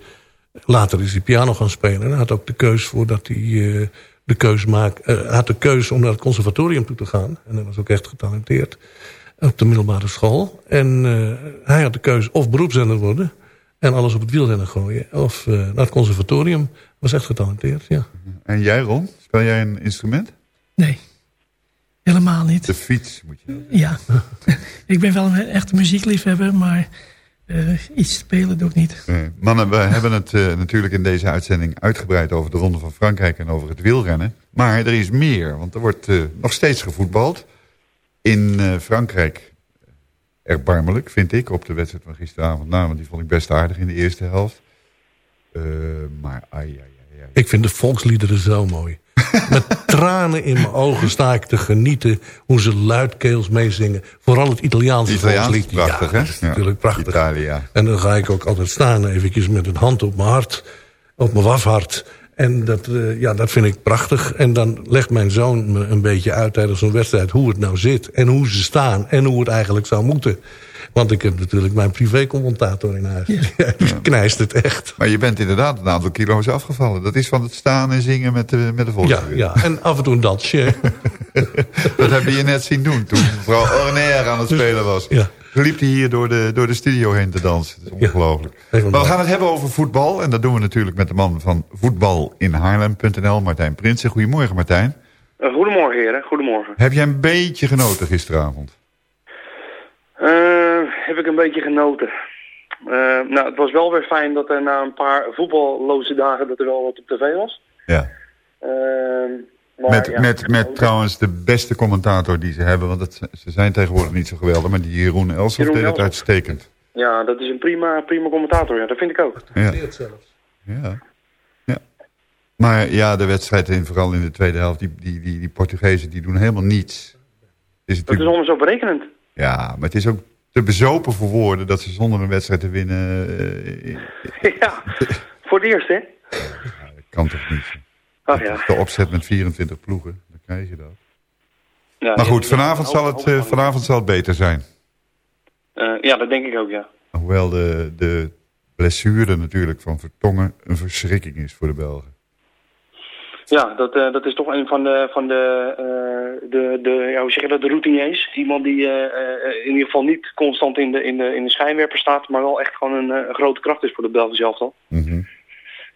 later is hij piano gaan spelen. En hij had ook de keus voordat hij de keus maakte. had de keus om naar het conservatorium toe te gaan. En hij was ook echt getalenteerd op de middelbare school. En hij had de keus of beroepszender worden en alles op het wielrennen gooien. Of uh, naar het conservatorium. Was echt getalenteerd, ja. En jij, Ron? Speel jij een instrument? Nee, helemaal niet. De fiets moet je Ja, ik ben wel een echte muziekliefhebber, maar uh, iets spelen doe ik niet. Nee. Mannen, we hebben het uh, natuurlijk in deze uitzending uitgebreid over de Ronde van Frankrijk en over het wielrennen. Maar er is meer, want er wordt nog steeds gevoetbald. In Frankrijk erbarmelijk, vind ik, op de wedstrijd van gisteravond. Nou, want die vond ik best aardig in de eerste helft. Uh, maar ai, ai, ai, ai, Ik vind de volksliederen zo mooi. Met tranen in mijn ogen sta ik te genieten hoe ze luidkeels meezingen. Vooral het Italiaanse Italiaans volkslied. prachtig, ja, hè? Dat is natuurlijk prachtig. Italia. En dan ga ik ook altijd staan eventjes met een hand op mijn hart. Op mijn wafhart. En dat, uh, ja, dat vind ik prachtig. En dan legt mijn zoon me een beetje uit tijdens zo'n wedstrijd... hoe het nou zit en hoe ze staan en hoe het eigenlijk zou moeten. Want ik heb natuurlijk mijn privé-commentator in huis. Ja. Die knijst het echt. Maar je bent inderdaad een aantal kilo's afgevallen. Dat is van het staan en zingen met de, met de Ja, ja, en af en toe een dansje. dat heb je net zien doen toen mevrouw Orner aan het spelen was. Ja. Toen liep hij hier door de, door de studio heen te dansen. Dat is ongelooflijk. Ja, maar we gaan het hebben over voetbal. En dat doen we natuurlijk met de man van voetbalinhaarlem.nl, Martijn Prinsen. Goedemorgen Martijn. Uh, goedemorgen heren, goedemorgen. Heb jij een beetje genoten gisteravond? Uh, heb ik een beetje genoten. Uh, nou, het was wel weer fijn dat er na een paar voetballoze dagen dat er wel wat op tv was. Ja. Maar, met ja, met, met trouwens de beste commentator die ze hebben, want het, ze zijn tegenwoordig niet zo geweldig, maar die Jeroen Elsof deed het uitstekend. Ja, dat is een prima, prima commentator, ja, dat vind ik ook. Ja. zelfs. Ja. ja. Maar ja, de wedstrijd, in, vooral in de tweede helft, die, die, die, die Portugezen, die doen helemaal niets. Is dat is allemaal zo berekenend. Ja, maar het is ook te bezopen voor woorden dat ze zonder een wedstrijd te winnen... Uh, ja, voor het eerst, hè? Ja, dat kan toch niet? Ach, ja. De opzet met 24 ploegen, dan krijg je dat. Ja, maar goed, vanavond, zal het, uh, vanavond zal het beter zijn. Uh, ja, dat denk ik ook, ja. Hoewel de, de blessure natuurlijk van Vertongen een verschrikking is voor de Belgen. Ja, dat, uh, dat is toch een van de, van de, uh, de, de ja, hoe zeg je dat, de routiniers. Iemand die uh, in ieder geval niet constant in de, in, de, in de schijnwerper staat, maar wel echt gewoon een, grote kracht is voor de Belgische elftal. Mm -hmm.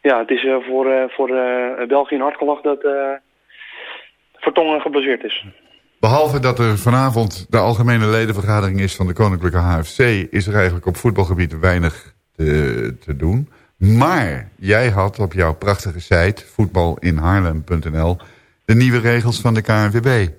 Ja, het is voor, voor België een hartgelach dat Vertongen geblesseerd is. Behalve dat er vanavond de algemene ledenvergadering is van de Koninklijke HFC... is er eigenlijk op voetbalgebied weinig te, te doen... Maar jij had op jouw prachtige site, voetbalinhaarlem.nl... de nieuwe regels van de KNVB.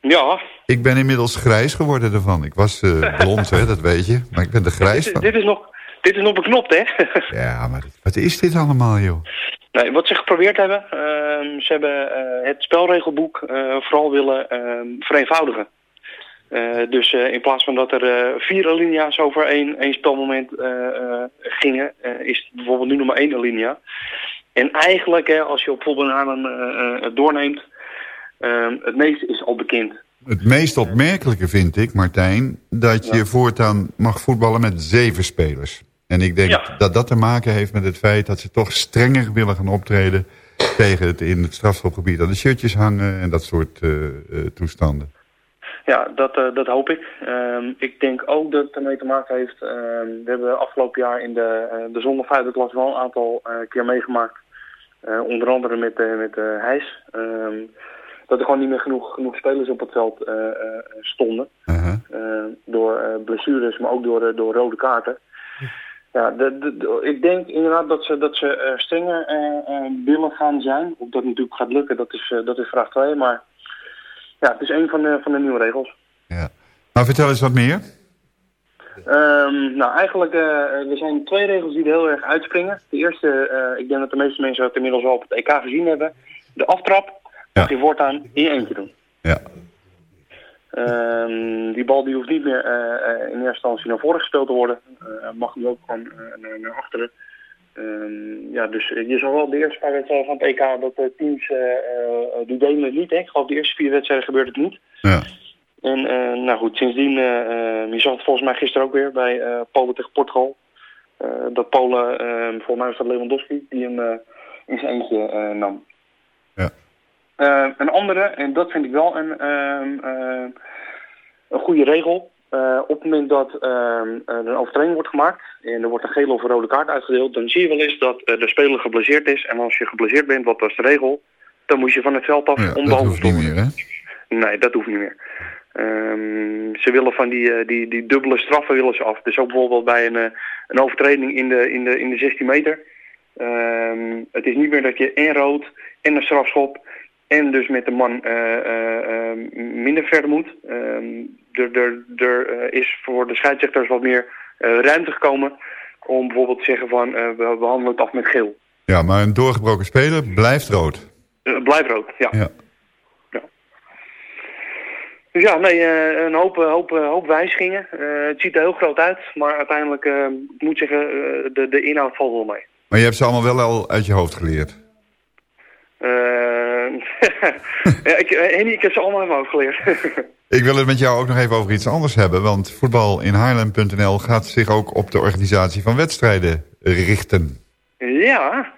Ja. Ik ben inmiddels grijs geworden ervan. Ik was uh, blond, hè, dat weet je. Maar ik ben er grijs dit, van. Dit is nog, dit is nog beknopt, hè? ja, maar wat is dit allemaal, joh? Nee, wat ze geprobeerd hebben... Uh, ze hebben uh, het spelregelboek uh, vooral willen ehm, vereenvoudigen. Uh, dus uh, in plaats van dat er uh, vier alinea's over één, één spelmoment gingen, is het bijvoorbeeld nu nog maar één alinea. En eigenlijk, hè, als je op Volbenhanen het doorneemt, ehm, het meeste is al bekend. Het meest opmerkelijke vind ik, Martijn, dat je voortaan mag voetballen met zeven spelers. En ik denk ja. dat dat te maken heeft met het feit dat ze toch strenger willen gaan optreden tegen het in het strafschopgebied aan de shirtjes hangen en dat soort toestanden. Ja, dat, uh, dat hoop ik. Uh, ik denk ook dat het ermee te maken heeft. Uh, we hebben afgelopen jaar in de, uh, de zonder klas wel een aantal keer meegemaakt. onder andere met, met Heijs. Ehm, dat er gewoon niet meer genoeg, genoeg spelers op het veld stonden. -huh. door blessures, maar ook door, door rode kaarten. Ja, de, de, de, ik denk inderdaad dat ze, dat ze strenger willen gaan zijn. Of dat natuurlijk gaat lukken, dat is, dat is vraag 2. Maar ja, het is een van de, van de nieuwe regels. Ja. Maar vertel eens wat meer. Um, nou, eigenlijk, uh, er zijn twee regels die er heel erg uitspringen. De eerste, uh, ik denk dat de meeste mensen het inmiddels wel op het EK gezien hebben. De aftrap ja. mag je voortaan in eentje doen. Ja. Um, die bal die hoeft niet meer uh, in eerste instantie naar voren gespeeld te worden. mag nu ook gewoon naar, naar achteren. Um, ja, dus je zal wel de eerste paar wedstrijden van het EK dat de teams, uh, uh, die delen het niet. Hè? Ik geloof de eerste vier wedstrijden gebeurt het niet. Ja. En uh, nou goed, sindsdien, je zag het volgens mij gisteren ook weer bij Polen tegen Portugal. dat Polen, volgens mij was dat Lewandowski, die hem in zijn eentje nam. Ja. een andere, en dat vind ik wel een, ehm, een goede regel. Uh, op het moment dat uh, een overtreding wordt gemaakt en er wordt een gele of een rode kaart uitgedeeld, dan zie je wel eens dat uh, de speler geblesseerd is. En als je geblesseerd bent, wat was de regel, dan moet je van het veld af ja, niet meer, hè? Nee, dat hoeft niet meer. Um, ze willen van die, die, die dubbele straffen willen ze af. Dus ook bijvoorbeeld bij een, een overtreding in de, in, de, in de 16 meter. Um, het is niet meer dat je en rood en een strafschop en dus met de man minder verder moet. Um, er, er, er is voor de scheidsrechters wat meer uh, ruimte gekomen om bijvoorbeeld te zeggen van uh, we behandelen het af met geel. Ja, maar een doorgebroken speler blijft rood. Uh, blijft rood, ja. ja. Dus ja, nee, een hoop, hoop, hoop wijzigingen. het ziet er heel groot uit, maar uiteindelijk, ik moet zeggen, de, de inhoud valt wel mee. Maar je hebt ze allemaal wel al uit je hoofd geleerd? ja, ik, ik heb ze allemaal in mijn hoofd geleerd. Ik wil het met jou ook nog even over iets anders hebben. Want voetbalinhaarlem.nl gaat zich ook op de organisatie van wedstrijden richten. Ja,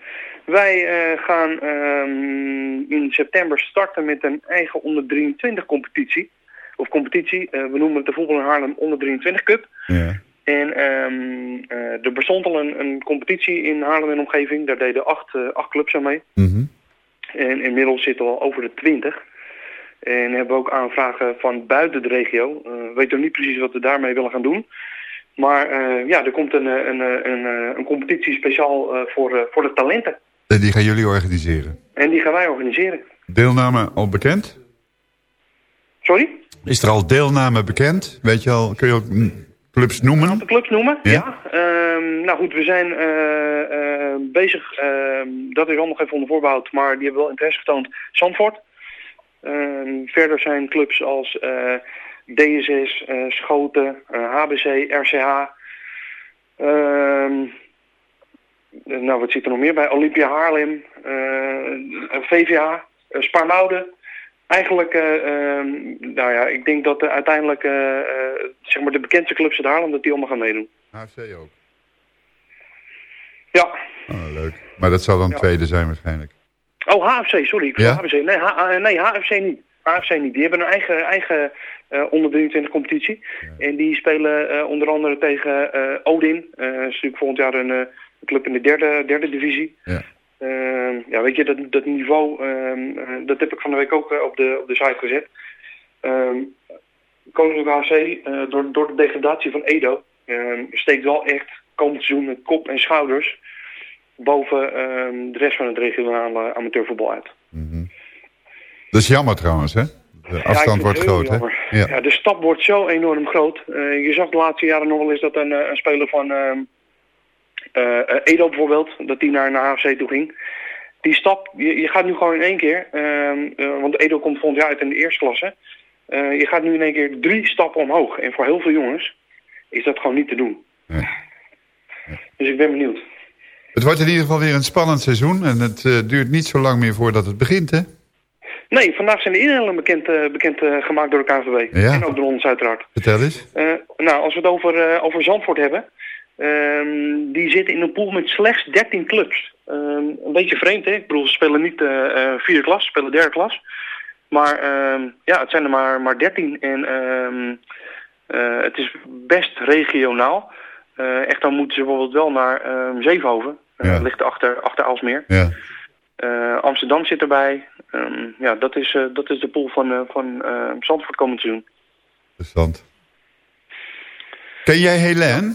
wij uh, gaan um, in september starten met een eigen onder 23 competitie. Of competitie, uh, we noemen het de Voetbal in Haarlem onder 23 Cup. Ja. En um, uh, er bestond al een, een, competitie in Haarlem en omgeving. Daar deden acht, acht clubs aan mee. Mm -hmm. En inmiddels zitten we al over de 20. En hebben ook aanvragen van buiten de regio. We weten nog niet precies wat we daarmee willen gaan doen. Maar ja, er komt een, een, een, een competitie speciaal voor, voor de talenten. En die gaan jullie organiseren? En die gaan wij organiseren. Deelname al bekend? Sorry? Is er al deelname bekend? Weet je al, kun je ook clubs noemen? De clubs noemen, ja. Ehm, nou goed, we zijn uh, uh, bezig, ehm, dat is al nog even onder voorbehoud, maar die hebben wel interesse getoond. Zandvoort. Ehm, verder zijn clubs als uh, DSS, Schoten, HBC, RCH. nou, wat zit er nog meer bij? Olympia Haarlem, VVA, Spaarnoude. Eigenlijk, uh, nou ja, ik denk dat uh, uiteindelijk uh, zeg maar de bekendste clubs uit Haarlem, dat die allemaal gaan meedoen. HFC ook? Ja. Oh, leuk. Maar dat zal dan ja. tweede zijn waarschijnlijk. Oh, HFC, sorry. Ik ja? HFC. Nee, H nee, HFC niet. HFC niet. Die hebben een eigen, eigen onder 23 competitie. Ja. En die spelen onder andere tegen Odin. Dat is natuurlijk volgend jaar een club in de derde, derde divisie. Ja. Uh, ja, weet je, dat, dat niveau, uh, dat heb ik van de week ook uh, op, de, op de site gezet. Uh, Koninklijke HC, door, door de degradatie van Edo, ehm, steekt wel echt komend seizoen kop en schouders boven de rest van het regionale amateurvoetbal uit. Mm -hmm. Dat is jammer trouwens, hè? De afstand ja, wordt groot, hè? Ja. ja. de stap wordt zo enorm groot. je zag de laatste jaren nog wel eens dat een, een speler van uh, Edo bijvoorbeeld, dat die naar, naar HFC toe ging. Die stap, je, je gaat nu gewoon in één keer, uh, want Edo komt volgend jaar uit in de eerste klasse. Je gaat nu in één keer drie stappen omhoog. En voor heel veel jongens is dat gewoon niet te doen. Dus ik ben benieuwd. Het wordt in ieder geval weer een spannend seizoen. En het uh, duurt niet zo lang meer voordat het begint, hè? Nee, vandaag zijn de inhalen bekend, uh, bekend gemaakt door de KVB. Ja. En ook door ons uiteraard. Vertel eens. nou, als we het over, over Zandvoort hebben... Um, die zitten in een pool met slechts 13 clubs. Um, een beetje vreemd, hè? Ik bedoel, ze spelen niet uh, uh, vierde klas, ze spelen derde klas. Maar um, ja, het zijn er maar, maar 13 en uh, het is best regionaal. echt dan moeten ze bijvoorbeeld wel naar Zevenhoven. Ja. Dat ligt achter, achter Alsmeer. Ja. Amsterdam zit erbij. ja, dat is, dat is de pool van, van Zandvoort komend seizoen. Interessant. Ken jij Helene?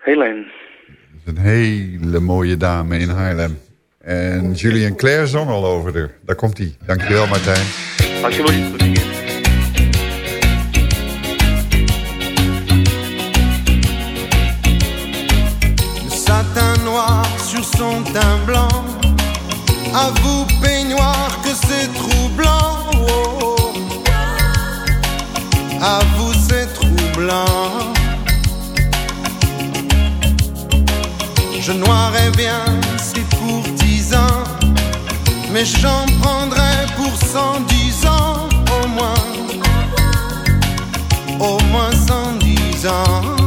Helene. Dat is een hele mooie dame in Haarlem. En Julian Claire zong al over haar. Daar komt hij. Dankjewel Martijn. Alsjeblieft. Son blanc. À vous, peignoir, que c'est troublant. Oh. À vous, c'est troublant. Je noirais bien si pour dix ans, mais j'en prendrais pour cent dix ans au moins, au moins cent dix ans.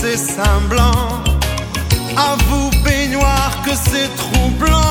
c'est semblant. À vous, baignoire, que c'est troublant.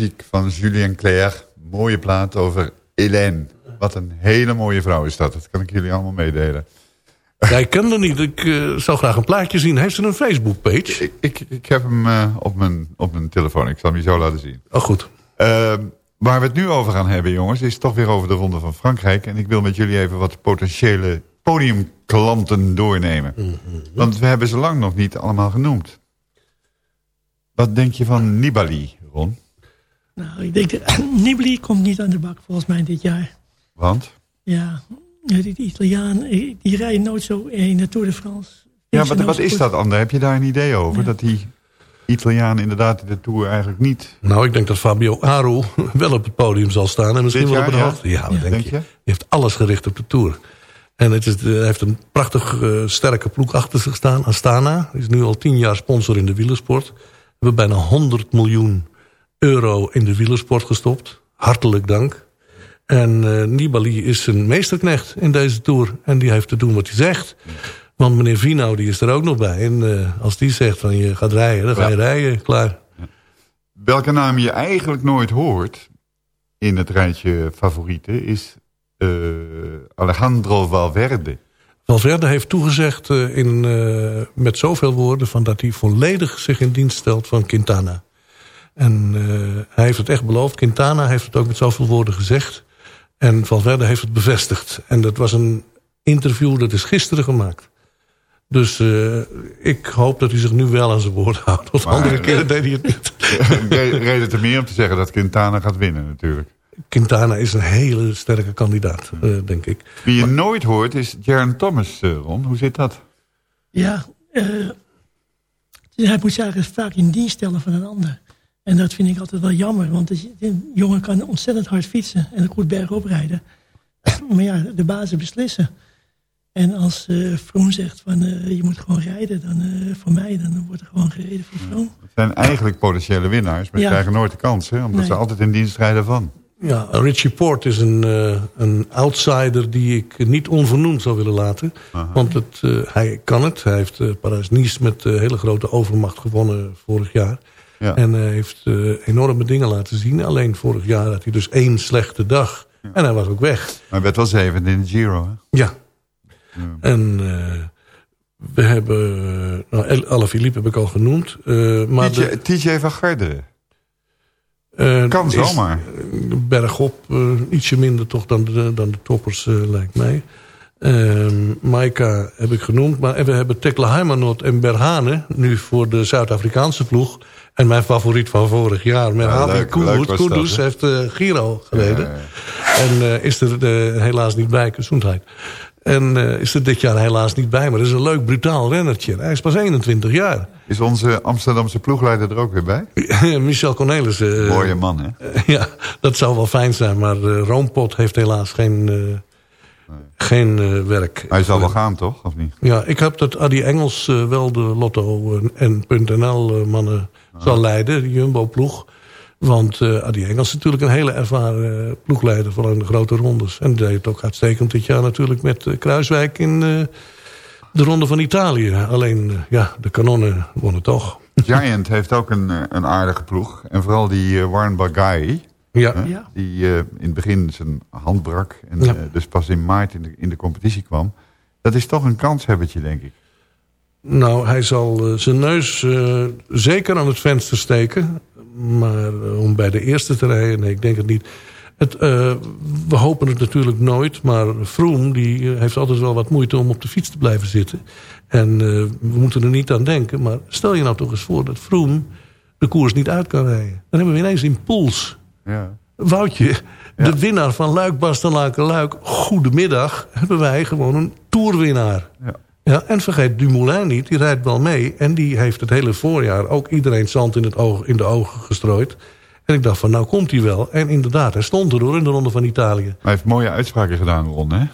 Muziek van Julien Clerc. Mooie plaat over Hélène. Wat een hele mooie vrouw is dat. Dat kan ik jullie allemaal meedelen. Ik ken haar niet. Ik eh, zou graag een plaatje zien. Heeft ze een Facebook-page? Ik, ik, ik heb hem eh, op, mijn, op mijn telefoon. Ik zal hem je zo laten zien. Oh, goed. Eh, waar we het nu over gaan hebben, jongens... is toch weer over de Ronde van Frankrijk. En ik wil met jullie even wat potentiële podiumklanten doornemen. Want we hebben ze lang nog niet allemaal genoemd. Wat denk je van Nibali, Ron? Nou, ik denk dat Nibali komt niet aan de bak volgens mij dit jaar. Want? Ja, die Italiaan, eh, die rijden nooit zo in de Tour de France. Ja, Is wat, wat is dat, Ander? Heb je daar een idee over? Dat die Italiaan inderdaad in de Tour eigenlijk niet... Nou, ik denk dat Fabio Aru wel op het podium zal staan. En misschien wel op hoofd. ja? Ja, denk, Denk je. Die heeft alles gericht op de Tour. En het is, eh, hij heeft een prachtig eh, sterke ploeg achter zich staan. Astana Hij is nu al tien jaar sponsor in de wielersport. We hebben bijna 100 miljoen euro in de wielersport gestopt. Hartelijk dank. En eh, Nibali is een meesterknecht in deze Tour. En die heeft te doen wat hij zegt. Want meneer Vino die is er ook nog bij. En eh, als die zegt van je gaat rijden, dan ga je rijden. Klaar. Welke naam je eigenlijk nooit hoort in het rijtje favorieten is eh, Alejandro Valverde. Valverde heeft toegezegd in, met zoveel woorden... Van dat hij volledig zich in dienst stelt van Quintana. En eh, hij heeft het echt beloofd. Quintana heeft het ook met zoveel woorden gezegd. En Valverde heeft het bevestigd. En dat was een interview dat is gisteren gemaakt. Dus eh, ik hoop dat hij zich nu wel aan zijn woord houdt. Maar, andere eh, keren deed hij het niet. Re- Reden te meer om te zeggen dat Quintana gaat winnen natuurlijk. Quintana is een hele sterke kandidaat, eh, denk ik. Wie je nooit hoort is Jaron Thomas, eh, Ron. Hoe zit dat? Ja, eh, hij moet zich eigenlijk vaak in dienst stellen van een ander. En dat vind ik altijd wel jammer, want de de jongen kan ontzettend hard fietsen en goed bergop rijden. Maar ja, de bazen beslissen. En als eh Vroom zegt van eh, je moet gewoon rijden, dan eh, voor mij, dan wordt er gewoon gereden voor Vroom. Het zijn eigenlijk potentiële winnaars, maar ze Ja. krijgen nooit de kans. Hè, omdat Nee. ze altijd in dienst rijden van. Ja, Richie Port is een, eh, een outsider die ik niet onvernoemd zou willen laten. Want het, eh, hij kan het. Hij heeft Parijs-Nice met hele grote overmacht gewonnen vorig jaar. Ja. En hij heeft eh, enorme dingen laten zien. Alleen vorig jaar had hij dus één slechte dag. En hij was ook weg. Maar hij werd wel zevende in de Giro. Hè? Ja. En eh, we hebben... Nou, El- Alaphilippe heb ik al genoemd. eh, maar TJ, de- TJ van Garderen. Eh, Kan zomaar. eh, Bergop, eh, ietsje minder toch dan de, dan de toppers, eh, lijkt mij. Ehm Maika heb ik genoemd. Maar we hebben Tekla Heimanot en Berhane... nu voor de Zuid-Afrikaanse ploeg. En mijn favoriet van vorig jaar, Kudus... hè? heeft eh, Giro gereden. Ja, En eh, is er eh, helaas niet bij, gezondheid. En is er dit jaar helaas niet bij. Maar dat is een leuk, brutaal rennertje. Hij is pas 21 jaar. Is onze Amsterdamse ploegleider er ook weer bij? Michel Cornelis. eh, Mooie man, hè? ja, dat zou wel fijn zijn. Maar Roompot heeft helaas geen, geen werk. Hij zal wel gaan, toch? Of niet? Ja, ik heb dat Adi Engels wel de Lotto en .nl eh, zal leiden. De Jumbo-ploeg. Want eh Adi Engels is natuurlijk een hele ervaren eh, ploegleider. Vooral in de grote rondes. En deed het ook uitstekend dit jaar natuurlijk met eh, Kruiswijk in eh, de ronde van Italië. Alleen, ja, de kanonnen wonnen toch. Giant heeft ook een, een aardige ploeg. En vooral die Warren Bagai. Ja. hè, Ja. Die in het begin zijn hand brak. En Ja. dus pas in maart in de, in de competitie kwam. Dat is toch een kanshebbertje, denk ik. Nou, hij zal uh, zijn neus uh, zeker aan het venster steken. Maar uh, om bij de eerste te rijden, nee, ik denk het niet. Het, we hopen het natuurlijk nooit. Maar Froome die heeft altijd wel wat moeite om op de fiets te blijven zitten. En we moeten er niet aan denken. Maar stel je nou toch eens voor dat Froome de koers niet uit kan rijden. Dan hebben we ineens impuls. Ja. Woutje, de winnaar van Luik, Bastenaken, Luik... Goedemiddag, hebben wij gewoon een toerwinnaar. Ja. Ja, en vergeet Dumoulin niet, die rijdt wel mee. En die heeft het hele voorjaar ook iedereen zand in, het oog, in de ogen gestrooid. En ik dacht van, nou komt hij wel. En inderdaad, hij stond er door in de Ronde van Italië. Maar hij heeft mooie uitspraken gedaan, Ron, hè?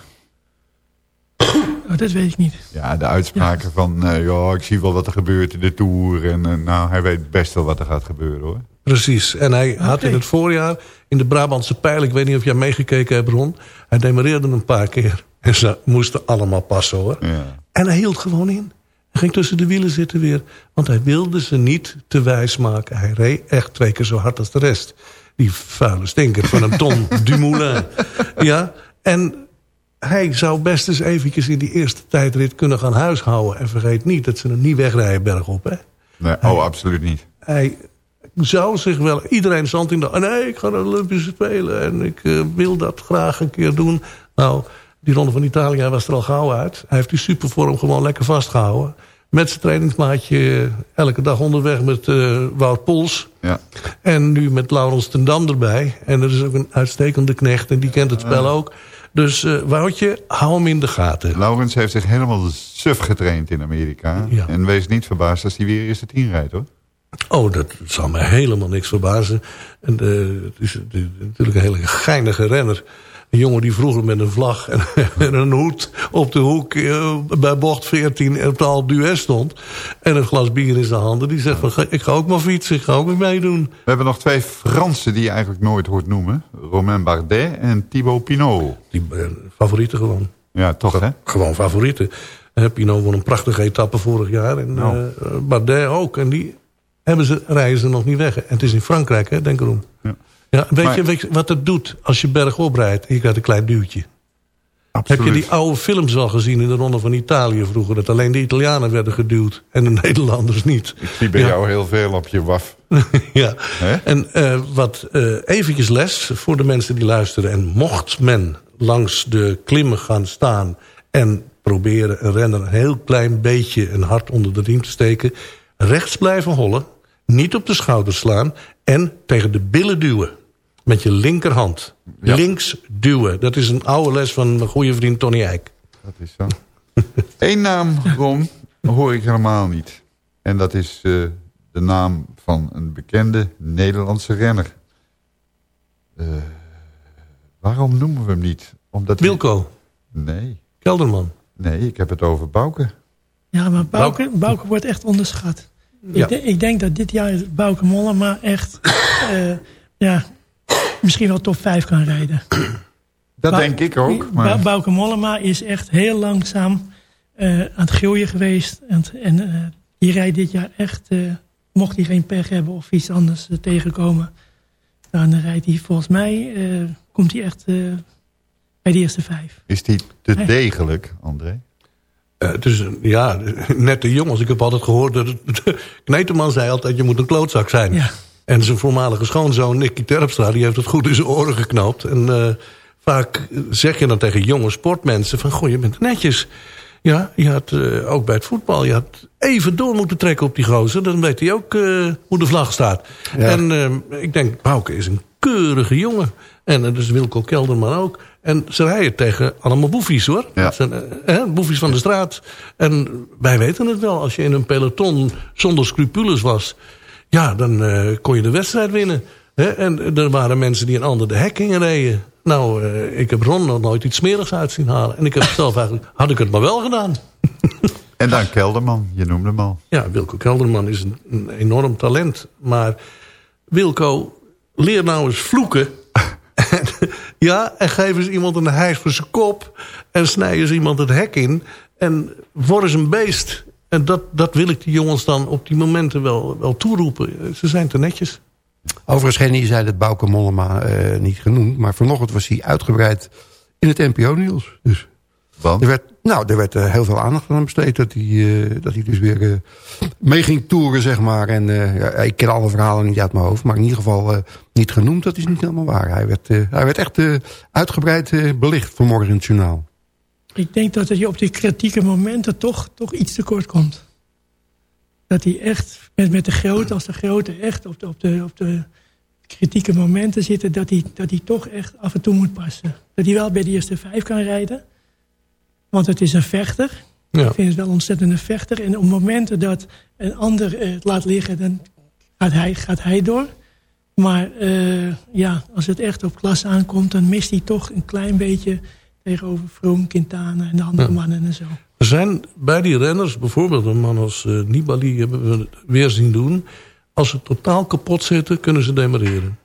Oh, dat weet ik niet. Ja, de uitspraken van, uh, ja, ik zie wel wat er gebeurt in de Tour. En uh, nou, hij weet best wel wat er gaat gebeuren, hoor. Precies. En hij okay. had in het voorjaar, in de Brabantse pijl... ik weet niet of jij meegekeken hebt, Ron... hij demareerde een paar keer. En ze moesten allemaal passen, hoor. Ja. En hij hield gewoon in. Hij ging tussen de wielen zitten weer. Want hij wilde ze niet te wijs maken. Hij reed echt twee keer zo hard als de rest. Die vuile stinker van een Tom Dumoulin. Ja, en hij zou best eens eventjes in die eerste tijdrit kunnen gaan huishouden. En vergeet niet dat ze hem niet wegrijden bergop, hè? Nee, oh, absoluut niet. Hij zou zich wel... Iedereen zand in de... Nee, ik ga naar de Olympische Spelen. En ik uh, wil dat graag een keer doen. Nou, die Ronde van Italië was er al gauw uit. Hij heeft die supervorm gewoon lekker vastgehouden. Met zijn trainingsmaatje elke dag onderweg met uh, Wout Pols. Ja. En nu met Laurens ten Dam erbij. En dat is ook een uitstekende knecht en die kent het spel ook. Dus uh, Woutje, hou hem in de gaten. Laurens heeft zich helemaal suf getraind in Amerika. Ja. En wees niet verbaasd als hij weer eerste tien rijdt hoor. Oh, dat zal me helemaal niks verbazen. En, uh, het is natuurlijk een hele geinige renner. Een jongen die vroeger met een vlag en, en een hoed op de hoek uh, bij bocht 14 op de Alpe stond. En een glas bier in zijn handen. Die zegt van, ik ga ook maar fietsen, ik ga ook meedoen. We hebben nog twee Fransen die je eigenlijk nooit hoort noemen. Romain Bardet en Thibaut Pinot. Die uh, favorieten gewoon. Ja, toch hè? Gewoon favorieten. Uh, Pinot won een prachtige etappe vorig jaar. En nou. Bardet ook. En die hebben ze, rijden ze nog niet weg. En het is in Frankrijk, hè, denk erom. Ja. Ja, weet, Maar- je, weet je wat het doet als je bergop rijdt en je krijgt een klein duwtje? Absoluut. Heb je die oude films al gezien in de Ronde van Italië vroeger? Dat alleen de Italianen werden geduwd en de Nederlanders niet. Ik zie bij Ja. jou heel veel op je waf. ja. En eh, wat eh eventjes les voor de mensen die luisteren. En mocht men langs de klimmen gaan staan... en proberen een renner een heel klein beetje een hart onder de riem te steken... rechts blijven hollen, niet op de schouders slaan... en tegen de billen duwen. Met je linkerhand. Ja. Links duwen. Dat is een oude les van mijn goede vriend Tony Eijk. Dat is zo. Eén naam, Ron, hoor ik helemaal niet. En dat is eh, de naam van een bekende Nederlandse renner. Eh, waarom noemen we hem niet? Omdat hij- Wilco, Nee, Kelderman. nee, ik heb het over Bouke. Ja, maar Bouke, Bouke wordt echt onderschat. Ja. Ik, de- ik denk dat dit jaar Bouke Mollema echt... eh, ja, misschien wel top 5 kan rijden. Dat denk ik ook. Maar... Bou- Bouke Mollema is echt heel langzaam eh, aan het groeien geweest. En, en eh, die rijdt dit jaar echt... mocht hij geen pech hebben of iets anders tegenkomen... dan rijdt hij volgens mij... komt hij echt bij de eerste vijf. Is die te degelijk, André? Is een- ja, net de jongens. Ik heb altijd gehoord dat... Kneteman zei altijd, je moet een klootzak zijn. Ja. En zijn voormalige schoonzoon, Nicky Terpstra... die heeft het goed in zijn oren geknoopt. En eh, vaak zeg je dan tegen jonge sportmensen... van, goh, je bent netjes. Ja, je had eh, ook bij het voetbal... je had even door moeten trekken op die gozer. Dan weet hij ook hoe de vlag staat. Ja. En ik denk, Bouke is een keurige jongen. En dat is Wilco Kelderman ook. En ze rijden tegen allemaal boefies, hoor. Ja. Zijn eh, boefies van de straat. En wij weten het wel. Als je in een peloton zonder scrupules was... ja, dan eh, kon je de wedstrijd winnen. Hè? En er waren mensen die een ander de hek gingen reden. Nou, eh, ik heb Ron nog nooit iets smerigs uit zien halen. En ik heb zelf eigenlijk... had ik het maar wel gedaan. En dan Kelderman, je noemde hem al. Ja, Wilco Kelderman is een, een enorm talent. Maar Wilco, leer nou eens vloeken. Ja, en geef eens iemand een hijs voor zijn kop. En snij eens iemand het hek in. En word eens een beest. En dat, dat wil ik die jongens dan op die momenten wel, wel toeroepen. Ze zijn te netjes. Overigens, Genny zei dat Bouke Mollema eh, niet genoemd. Maar vanochtend was hij uitgebreid in het NPO-nieuws. Dus Er werd, nou, er werd heel veel aandacht aan hem besteed. Dat hij, dat hij dus weer mee ging toeren, zeg maar. En ja, ik ken alle verhalen niet uit mijn hoofd. Maar in ieder geval niet genoemd. Dat is niet helemaal waar. Hij werd, hij werd echt uitgebreid belicht vanmorgen in het journaal. Ik denk dat je op die kritieke momenten toch, toch iets tekort komt. Dat hij echt met, met de grote, als de grote echt op de, op de, op de kritieke momenten zitten... Dat hij, dat hij toch echt af en toe moet passen. Dat hij wel bij de eerste vijf kan rijden. Want het is een vechter. Ja. Ik vind het wel ontzettend een vechter. En op momenten dat een ander het laat liggen... dan gaat hij, gaat hij door. Maar uh, ja, als het echt op klas aankomt... dan mist hij toch een klein beetje tegenover Vroom, Quintana en de andere mannen en zo. Er zijn bij die renners, bijvoorbeeld een man als uh, Nibali... hebben we weer zien doen. Als ze totaal kapot zitten, kunnen ze demareren.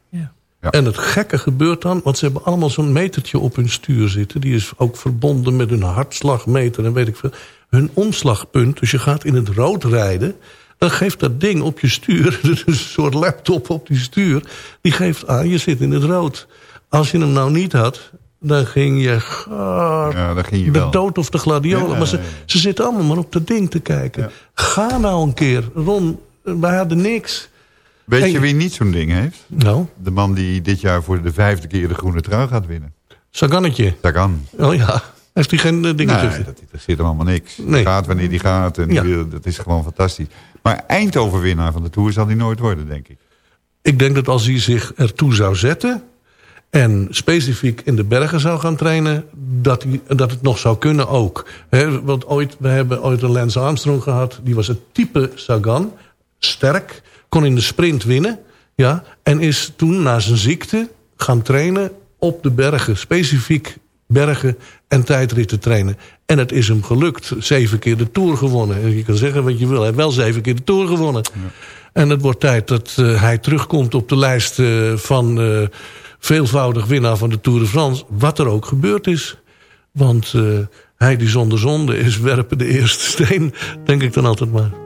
Ja. En het gekke gebeurt dan, want ze hebben allemaal zo'n metertje op hun stuur zitten. Die is ook verbonden met hun hartslagmeter en weet ik veel. Hun omslagpunt, dus je gaat in het rood rijden... dan geeft dat ding op je stuur, dus een soort laptop op die stuur... die geeft aan, je zit in het rood. Als je hem nou niet had, dan ging je, ja, dan ging je de dood of de gladiolen. maar ze, ze zitten allemaal maar op dat ding te kijken. Ga nou een keer. Ron, wij hadden niks. Weet je wie niet zo'n ding heeft? Nou? De man die dit jaar voor de vijfde keer de groene trui gaat winnen. Sagannetje. Sagan. Oh ja. Heeft hij geen uh, dingetje? Nee, dat interesseert hem allemaal niks. Nee. gaat wanneer die gaat. En ja. dat is gewoon fantastisch. Maar eindoverwinnaar van de Tour zal hij nooit worden, denk ik. Ik denk dat als hij zich ertoe zou zetten en specifiek in de bergen zou gaan trainen... dat, die, dat het nog zou kunnen ook. want ooit, we hebben ooit een Lance Armstrong gehad... die was het type Sagan, sterk, kon in de sprint winnen... Ja, en is toen na zijn ziekte gaan trainen op de bergen. Specifiek bergen en tijdritten trainen. En het is hem gelukt. Zeven keer de Tour gewonnen. Je kan zeggen wat je wil. Hij heeft wel zeven keer de Tour gewonnen. Ja. En het wordt tijd dat uh, hij terugkomt op de lijst uh, van... Uh, veelvoudig winnaar van de Tour de France. Wat er ook gebeurd is. Want hij die zonder zonde is werpen de eerste steen. Denk ik dan altijd maar.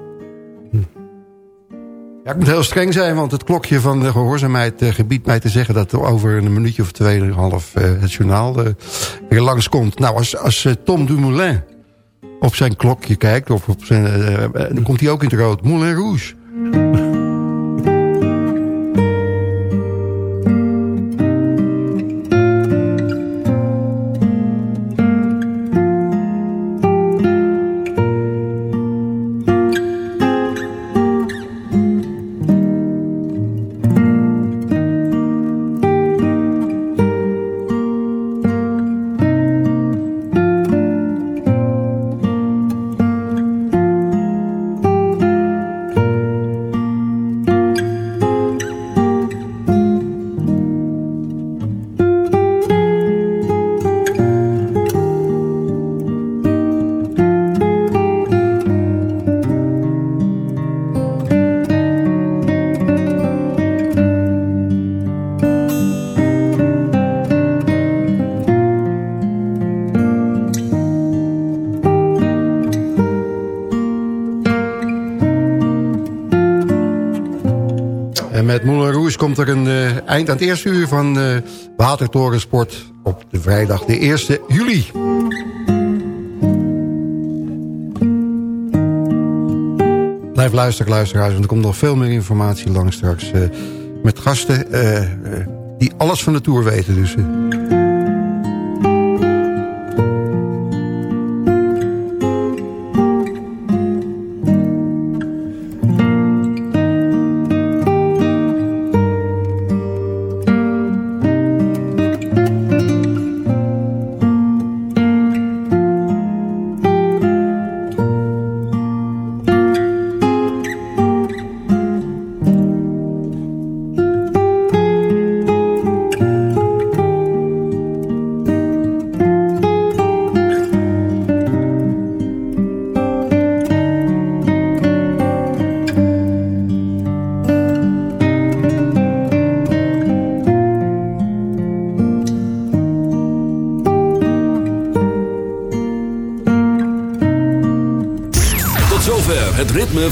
Ja, ik moet heel streng zijn, want het klokje van de gehoorzaamheid gebiedt mij te zeggen... dat er over een minuutje of tweeënhalf uh, het journaal uh, weer langskomt. Nou, als, als Tom Dumoulin op zijn klokje kijkt, of op zijn, dan komt hij ook in het rood. Moulin Rouge. Komt er een uh, eind aan het eerste uur van uh, Watertorensport op de vrijdag de 1 juli. Blijf luisteren, luisteraars, want er komt nog veel meer informatie langs straks. Uh, met gasten die alles van de Tour weten. Dus,